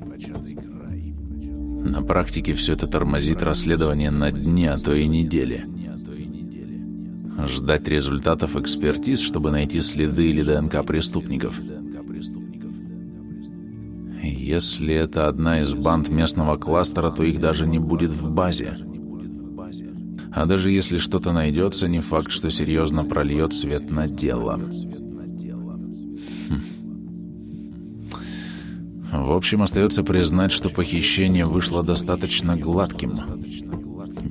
На практике все это тормозит расследование на дни, а то и недели. Ждать результатов экспертиз, чтобы найти следы или ДНК преступников. Если это одна из банд местного кластера, то их даже не будет в базе. А даже если что-то найдется, не факт, что серьезно прольет свет на дело. Хм. В общем, остается признать, что похищение вышло достаточно гладким.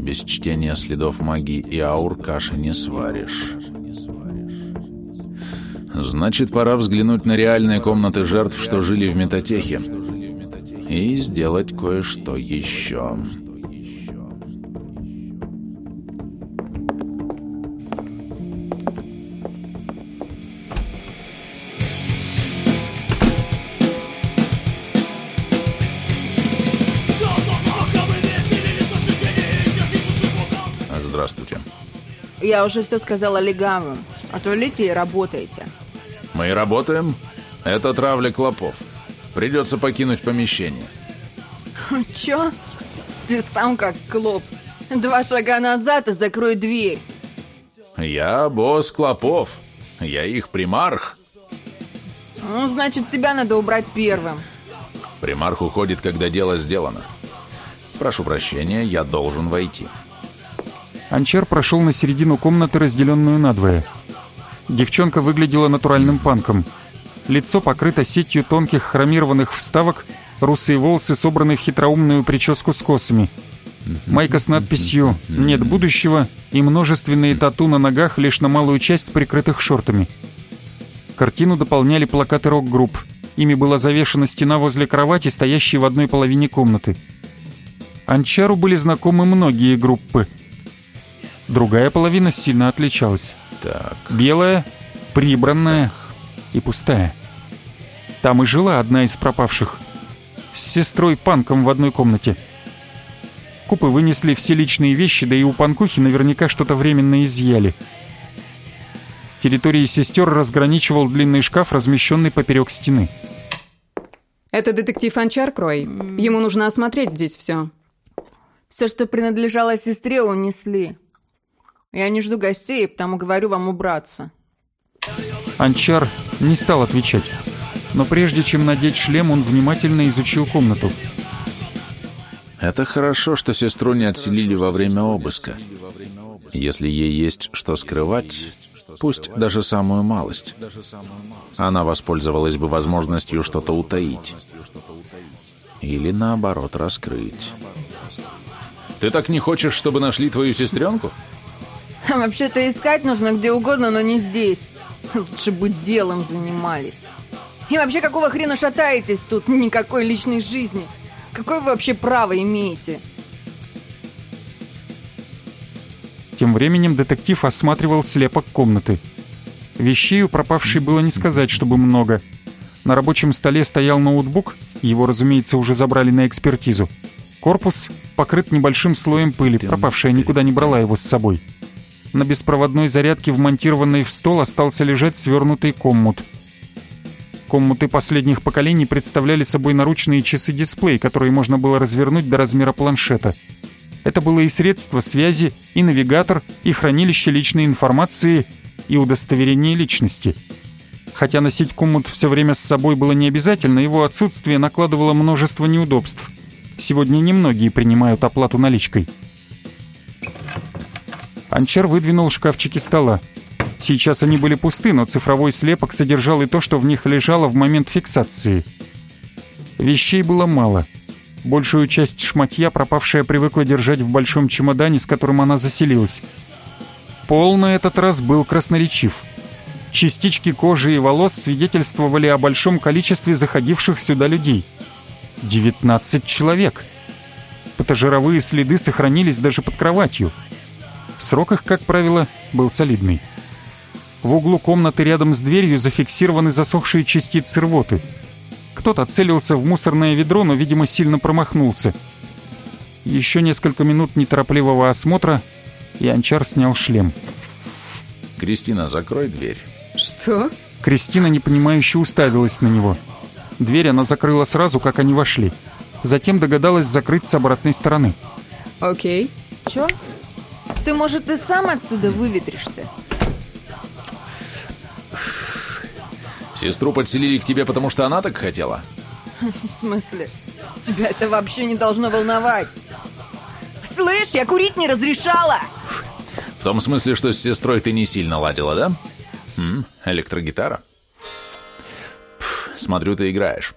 Без чтения следов магии и аур каши не сваришь. Значит, пора взглянуть на реальные комнаты жертв, что жили в метатехе. И сделать кое-что еще. Я уже все сказала легавым. Отвалите и работайте. Мы работаем. Это травля клопов. Придется покинуть помещение. Чё? Ты сам как клоп. Два шага назад и закрой дверь. Я босс клопов. Я их примарх. Ну, значит, тебя надо убрать первым. Примарх уходит, когда дело сделано. Прошу прощения, я должен войти. Анчар прошел на середину комнаты, разделенную надвое. Девчонка выглядела натуральным панком. Лицо покрыто сетью тонких хромированных вставок, русые волосы собраны в хитроумную прическу с косами. Майка с надписью «Нет будущего» и множественные тату на ногах, лишь на малую часть прикрытых шортами. Картину дополняли плакаты рок-групп. Ими была завешена стена возле кровати, стоящей в одной половине комнаты. Анчару были знакомы многие группы. Другая половина сильно отличалась. Так. Белая, прибранная и пустая. Там и жила одна из пропавших. С сестрой Панком в одной комнате. Купы вынесли все личные вещи, да и у Панкухи наверняка что-то временно изъяли. Территории сестер разграничивал длинный шкаф, размещенный поперек стены. Это детектив Анчар Крой. Ему нужно осмотреть здесь все. Все, что принадлежало сестре, унесли. Я не жду гостей, потому говорю вам убраться. Анчар не стал отвечать. Но прежде чем надеть шлем, он внимательно изучил комнату. Это хорошо, что сестру не отселили во время обыска. Если ей есть что скрывать, пусть даже самую малость. Она воспользовалась бы возможностью что-то утаить. Или наоборот раскрыть. Ты так не хочешь, чтобы нашли твою сестренку? Вообще-то искать нужно где угодно, но не здесь. Лучше бы делом занимались. И вообще, какого хрена шатаетесь тут? Никакой личной жизни. Какое вы вообще право имеете? Тем временем детектив осматривал слепок комнаты. Вещей у пропавшей было не сказать, чтобы много. На рабочем столе стоял ноутбук, его, разумеется, уже забрали на экспертизу. Корпус покрыт небольшим слоем пыли, пропавшая никуда не брала его с собой. На беспроводной зарядке, вмонтированной в стол, остался лежать свернутый коммут. Коммуты последних поколений представляли собой наручные часы-дисплей, которые можно было развернуть до размера планшета. Это было и средство связи, и навигатор, и хранилище личной информации, и удостоверение личности. Хотя носить коммут все время с собой было не обязательно, его отсутствие накладывало множество неудобств. Сегодня немногие принимают оплату наличкой. Анчар выдвинул шкафчики стола. Сейчас они были пусты, но цифровой слепок содержал и то, что в них лежало в момент фиксации. Вещей было мало. Большую часть шматья пропавшая привыкла держать в большом чемодане, с которым она заселилась. Пол на этот раз был красноречив. Частички кожи и волос свидетельствовали о большом количестве заходивших сюда людей. 19 человек. Потажировые следы сохранились даже под кроватью. Срок их, как правило, был солидный. В углу комнаты рядом с дверью зафиксированы засохшие частицы рвоты. Кто-то целился в мусорное ведро, но, видимо, сильно промахнулся. Еще несколько минут неторопливого осмотра, и Анчар снял шлем. Кристина, закрой дверь. Что? Кристина непонимающе уставилась на него. Дверь она закрыла сразу, как они вошли. Затем догадалась закрыть с обратной стороны. Окей. Чё? Ты, может, и сам отсюда выветришься? Сестру подселили к тебе, потому что она так хотела? В смысле? Тебя это вообще не должно волновать. Слышь, я курить не разрешала! В том смысле, что с сестрой ты не сильно ладила, да? М, электрогитара? Пф, смотрю, ты играешь.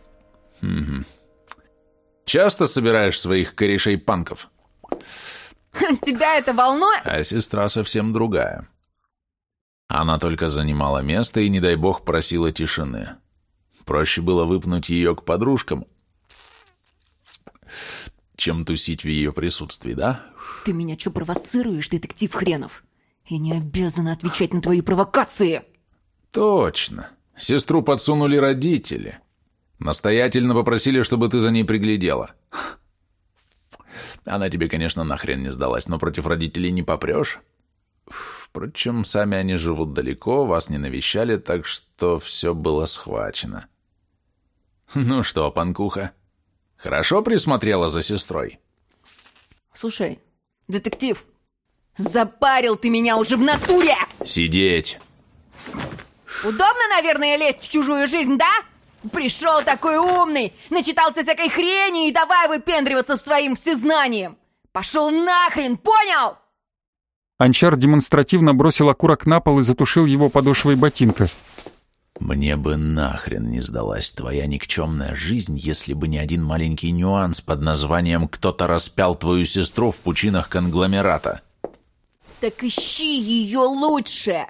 Мгм. Часто собираешь своих корешей-панков? Тебя это волнует? А сестра совсем другая. Она только занимала место и, не дай бог, просила тишины. Проще было выпнуть ее к подружкам, чем тусить в ее присутствии, да? Ты меня что провоцируешь, детектив хренов? Я не обязана отвечать на твои провокации. Точно. Сестру подсунули родители. Настоятельно попросили, чтобы ты за ней приглядела. Она тебе, конечно, нахрен не сдалась, но против родителей не попрешь. Впрочем, сами они живут далеко, вас не навещали, так что все было схвачено. Ну что, панкуха, хорошо присмотрела за сестрой? Слушай, детектив, запарил ты меня уже в натуре! Сидеть. Удобно, наверное, лезть в чужую жизнь, да? Пришел такой умный, начитался всякой хрени и давай выпендриваться своим всезнанием. Пошел нахрен, понял? Анчар демонстративно бросил окурок на пол и затушил его подошвой ботинка. Мне бы нахрен не сдалась твоя никчемная жизнь, если бы не один маленький нюанс под названием «Кто-то распял твою сестру в пучинах конгломерата». Так ищи ее лучше.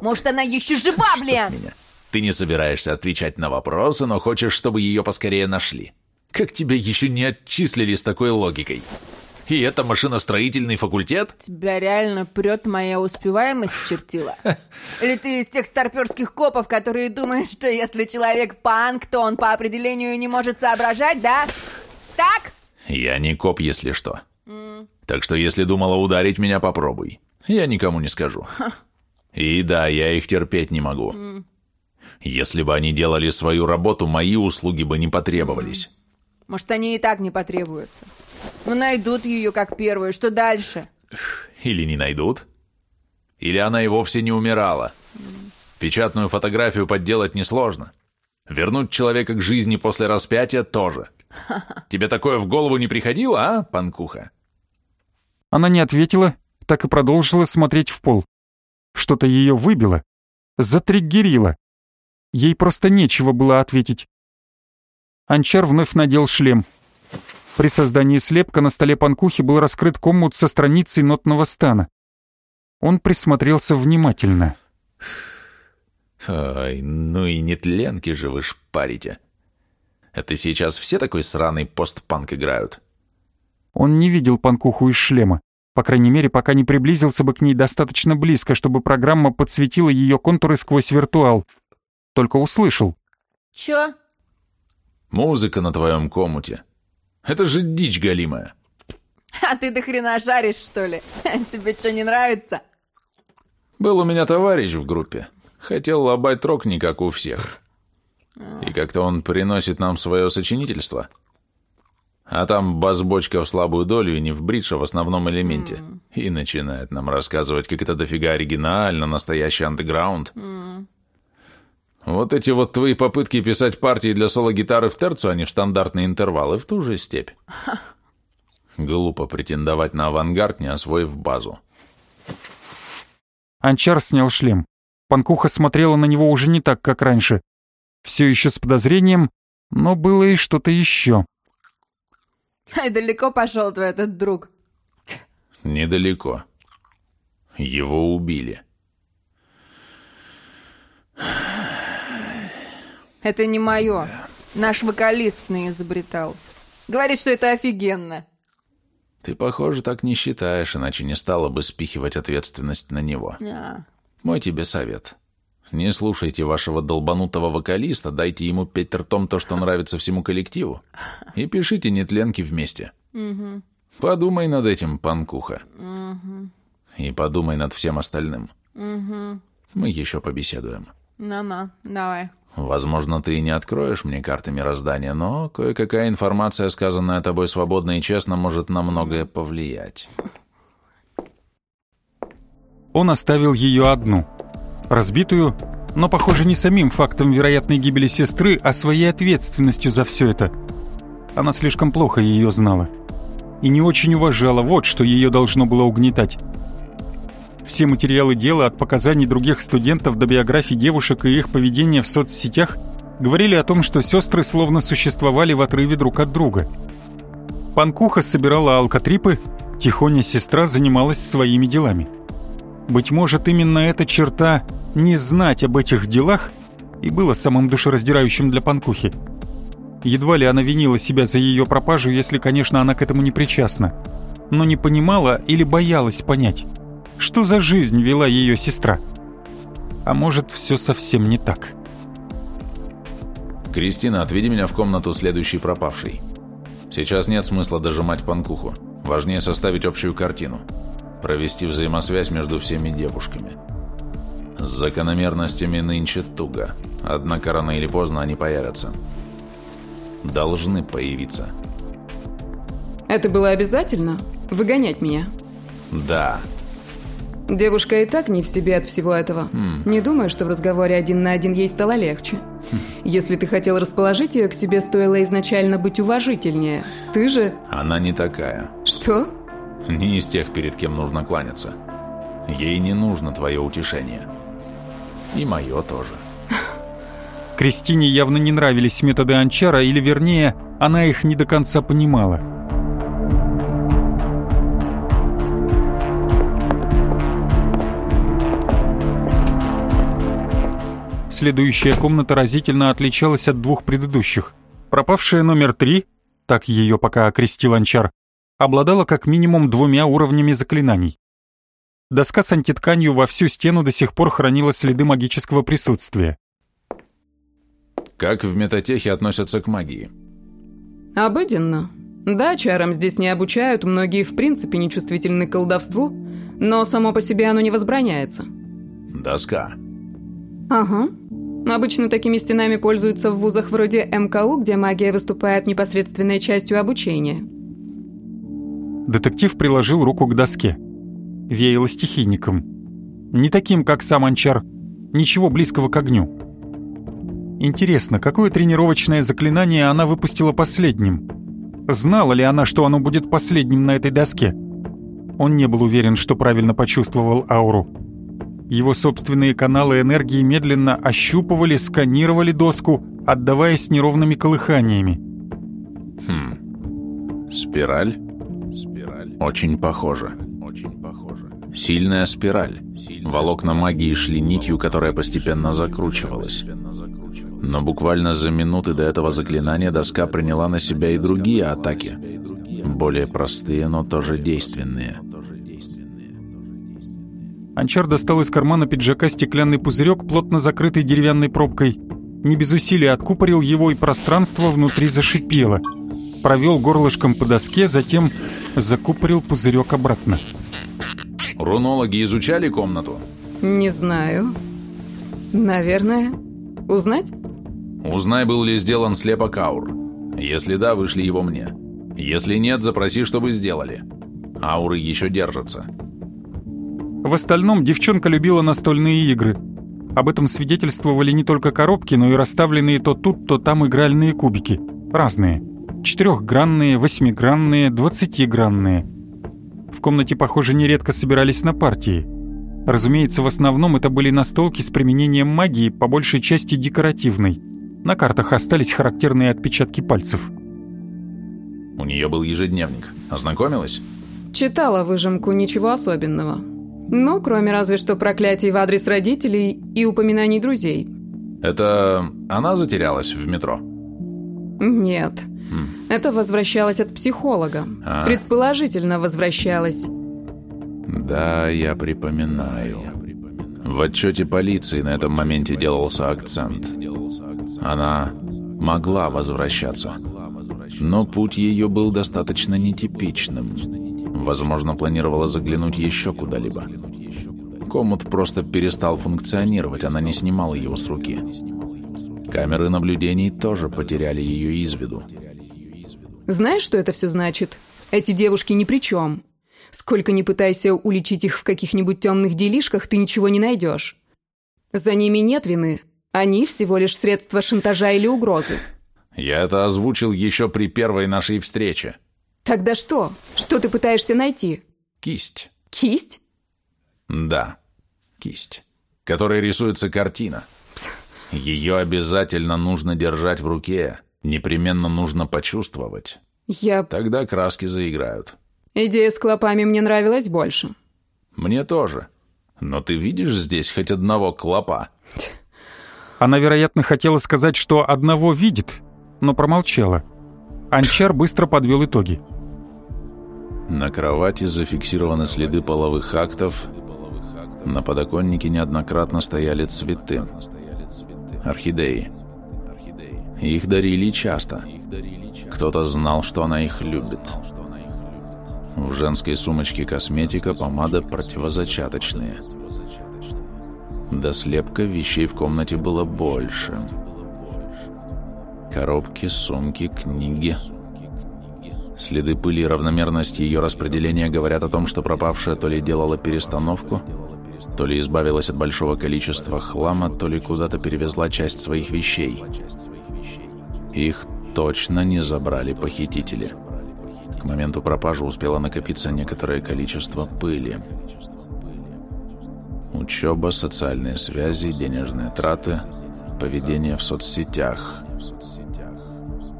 Может, она еще жива, блин? Ты не собираешься отвечать на вопросы, но хочешь, чтобы ее поскорее нашли. Как тебя еще не отчислили с такой логикой? И это машиностроительный факультет? Тебя реально прет моя успеваемость, чертила? Или ты из тех старперских копов, которые думают, что если человек панк, то он по определению не может соображать, да? Так? Я не коп, если что. Mm. Так что если думала ударить меня, попробуй. Я никому не скажу. И да, я их терпеть не могу. Mm. Если бы они делали свою работу, мои услуги бы не потребовались. Может, они и так не потребуются. Ну, найдут ее как первую. Что дальше? Или не найдут. Или она и вовсе не умирала. Печатную фотографию подделать несложно. Вернуть человека к жизни после распятия тоже. Тебе такое в голову не приходило, а, панкуха? Она не ответила, так и продолжила смотреть в пол. Что-то ее выбило, затриггерило. Ей просто нечего было ответить. Анчар вновь надел шлем. При создании слепка на столе панкухи был раскрыт коммут со страницей нотного стана. Он присмотрелся внимательно. Ой, ну и нетленки же вы шпарите. Это сейчас все такой сраный постпанк играют? Он не видел панкуху из шлема. По крайней мере, пока не приблизился бы к ней достаточно близко, чтобы программа подсветила ее контуры сквозь виртуал. Только услышал. Чё? Музыка на твоем комуте. Это же дичь галимая. А ты до хрена жаришь, что ли? Тебе что, не нравится? Был у меня товарищ в группе. Хотел лобать рок не как у всех. И как-то он приносит нам свое сочинительство. А там бас-бочка в слабую долю и не в бридж, а в основном элементе. Mm. И начинает нам рассказывать, как это дофига оригинально, настоящий андеграунд. Mm. Вот эти вот твои попытки писать партии для соло-гитары в терцию, а не в стандартные интервалы, в ту же степь. Глупо претендовать на авангард, не освоив базу. Анчар снял шлем. Панкуха смотрела на него уже не так, как раньше. Все еще с подозрением, но было и что-то еще. Ай, далеко пошел твой этот друг? Недалеко. Его убили. Это не мое. Наш вокалист не изобретал. Говорит, что это офигенно. Ты, похоже, так не считаешь, иначе не стала бы спихивать ответственность на него. А. Мой тебе совет. Не слушайте вашего долбанутого вокалиста, дайте ему петь ртом то, что нравится всему коллективу, и пишите нетленки вместе. Угу. Подумай над этим, панкуха. Угу. И подумай над всем остальным. Угу. Мы еще побеседуем. На-на, давай. Возможно, ты и не откроешь мне карты мироздания, но кое-какая информация, сказанная тобой свободно и честно, может на многое повлиять. Он оставил ее одну, разбитую, но, похоже, не самим фактом вероятной гибели сестры, а своей ответственностью за все это. Она слишком плохо ее знала. и не очень уважала, вот что ее должно было угнетать. Все материалы дела от показаний других студентов до биографий девушек и их поведения в соцсетях говорили о том, что сестры словно существовали в отрыве друг от друга. Панкуха собирала алкотрипы, Тихоня сестра занималась своими делами. Быть может, именно эта черта «не знать об этих делах» и было самым душераздирающим для Панкухи. Едва ли она винила себя за ее пропажу, если, конечно, она к этому не причастна. Но не понимала или боялась понять, что за жизнь вела ее сестра. А может, все совсем не так. «Кристина, отведи меня в комнату следующей пропавшей. Сейчас нет смысла дожимать панкуху. Важнее составить общую картину. Провести взаимосвязь между всеми девушками. С закономерностями нынче туго. Однако рано или поздно они появятся. Должны появиться. Это было обязательно? Выгонять меня? Да. Девушка и так не в себе от всего этого. Хм. Не думаю, что в разговоре один на один ей стало легче. Если ты хотел расположить ее к себе, стоило изначально быть уважительнее. Ты же... Она не такая. Что? Не из тех, перед кем нужно кланяться. Ей не нужно твое утешение. И мое тоже. Кристине явно не нравились методы Анчара, или вернее, она их не до конца понимала. Следующая комната разительно отличалась от двух предыдущих. Пропавшая номер три, так ее пока окрестил Анчар, обладала как минимум двумя уровнями заклинаний. Доска с антитканью во всю стену до сих пор хранила следы магического присутствия. Как в метатехе относятся к магии? Обыденно. Да, чарам здесь не обучают, многие в принципе нечувствительны к колдовству, но само по себе оно не возбраняется. Доска. Ага. Обычно такими стенами пользуются в вузах вроде МКУ, где магия выступает непосредственной частью обучения. Детектив приложил руку к доске. Веяло стихийником. Не таким, как сам Анчар. Ничего близкого к огню. Интересно, какое тренировочное заклинание она выпустила последним? Знала ли она, что оно будет последним на этой доске? Он не был уверен, что правильно почувствовал ауру. Его собственные каналы энергии медленно ощупывали, сканировали доску, отдаваясь неровными колыханиями. Хм. Спираль? Спираль. Очень похоже. Очень похоже. Сильная спираль. Волокна магии шли нитью, которая постепенно закручивалась. Но буквально за минуты до этого заклинания доска приняла на себя и другие атаки. Более простые, но тоже действенные. Анчар достал из кармана пиджака стеклянный пузырек, плотно закрытый деревянной пробкой. Не без усилия откупорил его, и пространство внутри зашипело. Провел горлышком по доске, затем закупорил пузырек обратно. Рунологи изучали комнату? Не знаю. Наверное. Узнать? Узнай, был ли сделан слепок аур. Если да, вышли его мне. Если нет, запроси, чтобы сделали. Ауры еще держатся. В остальном девчонка любила настольные игры. Об этом свидетельствовали не только коробки, но и расставленные то тут, то там игральные кубики. Разные. Четырехгранные, восьмигранные, двадцатигранные. В комнате, похоже, нередко собирались на партии. Разумеется, в основном это были настолки с применением магии, по большей части декоративной. На картах остались характерные отпечатки пальцев. У нее был ежедневник. Ознакомилась? Читала выжимку, ничего особенного. Ну, кроме разве что проклятий в адрес родителей и упоминаний друзей. Это она затерялась в метро? Нет. Это возвращалась от психолога. А. Предположительно возвращалась. Да, я припоминаю. В отчете полиции на этом моменте делался акцент. Она могла возвращаться. Но путь ее был достаточно нетипичным. Возможно, планировала заглянуть еще куда-либо. Комут просто перестал функционировать, она не снимала его с руки. Камеры наблюдений тоже потеряли ее из виду. Знаешь, что это все значит? Эти девушки ни при чем. Сколько ни пытайся уличить их в каких-нибудь темных делишках, ты ничего не найдешь. За ними нет вины. Они всего лишь средства шантажа или угрозы. Я это озвучил еще при первой нашей встрече. Тогда что? Что ты пытаешься найти? Кисть. Кисть? Да, кисть. Которой рисуется картина. Ее обязательно нужно держать в руке. Непременно нужно почувствовать. Я... Тогда краски заиграют. Идея с клопами мне нравилась больше. Мне тоже. Но ты видишь здесь хоть одного клопа? Она, вероятно, хотела сказать, что одного видит, но промолчала. Анчар быстро подвел итоги. На кровати зафиксированы следы половых актов. На подоконнике неоднократно стояли цветы. Орхидеи. Их дарили часто. Кто-то знал, что она их любит. В женской сумочке косметика, помада, противозачаточные. До слепка вещей в комнате было больше. Коробки, сумки, книги. Следы пыли и равномерности ее распределения говорят о том, что пропавшая то ли делала перестановку, то ли избавилась от большого количества хлама, то ли куда-то перевезла часть своих вещей. Их точно не забрали похитители. К моменту пропажи успело накопиться некоторое количество пыли. Учеба, социальные связи, денежные траты, поведение в соцсетях.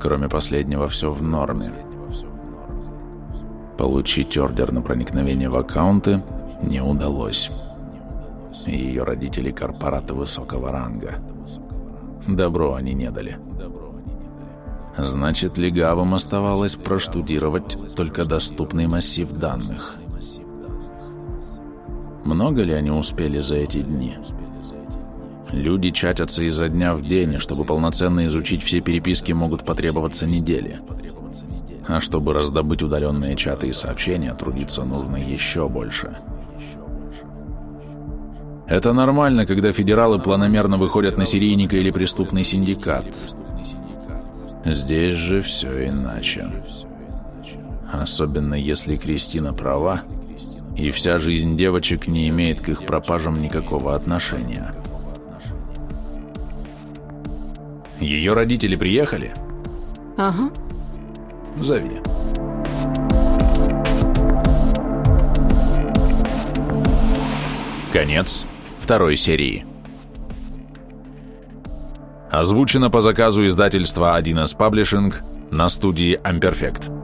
Кроме последнего, все в норме. Получить ордер на проникновение в аккаунты не удалось. Ее родители – корпораты высокого ранга. Добро они не дали. Значит, легавым оставалось проштудировать только доступный массив данных. Много ли они успели за эти дни? Люди чатятся изо дня в день, чтобы полноценно изучить все переписки, могут потребоваться недели. А чтобы раздобыть удаленные чаты и сообщения, трудиться нужно еще больше. Это нормально, когда федералы планомерно выходят на серийника или преступный синдикат. Здесь же все иначе. Особенно если Кристина права, и вся жизнь девочек не имеет к их пропажам никакого отношения. Ее родители приехали? Ага. Зови. Конец второй серии. Озвучено по заказу издательства 1С Publishing на студии Amperfect.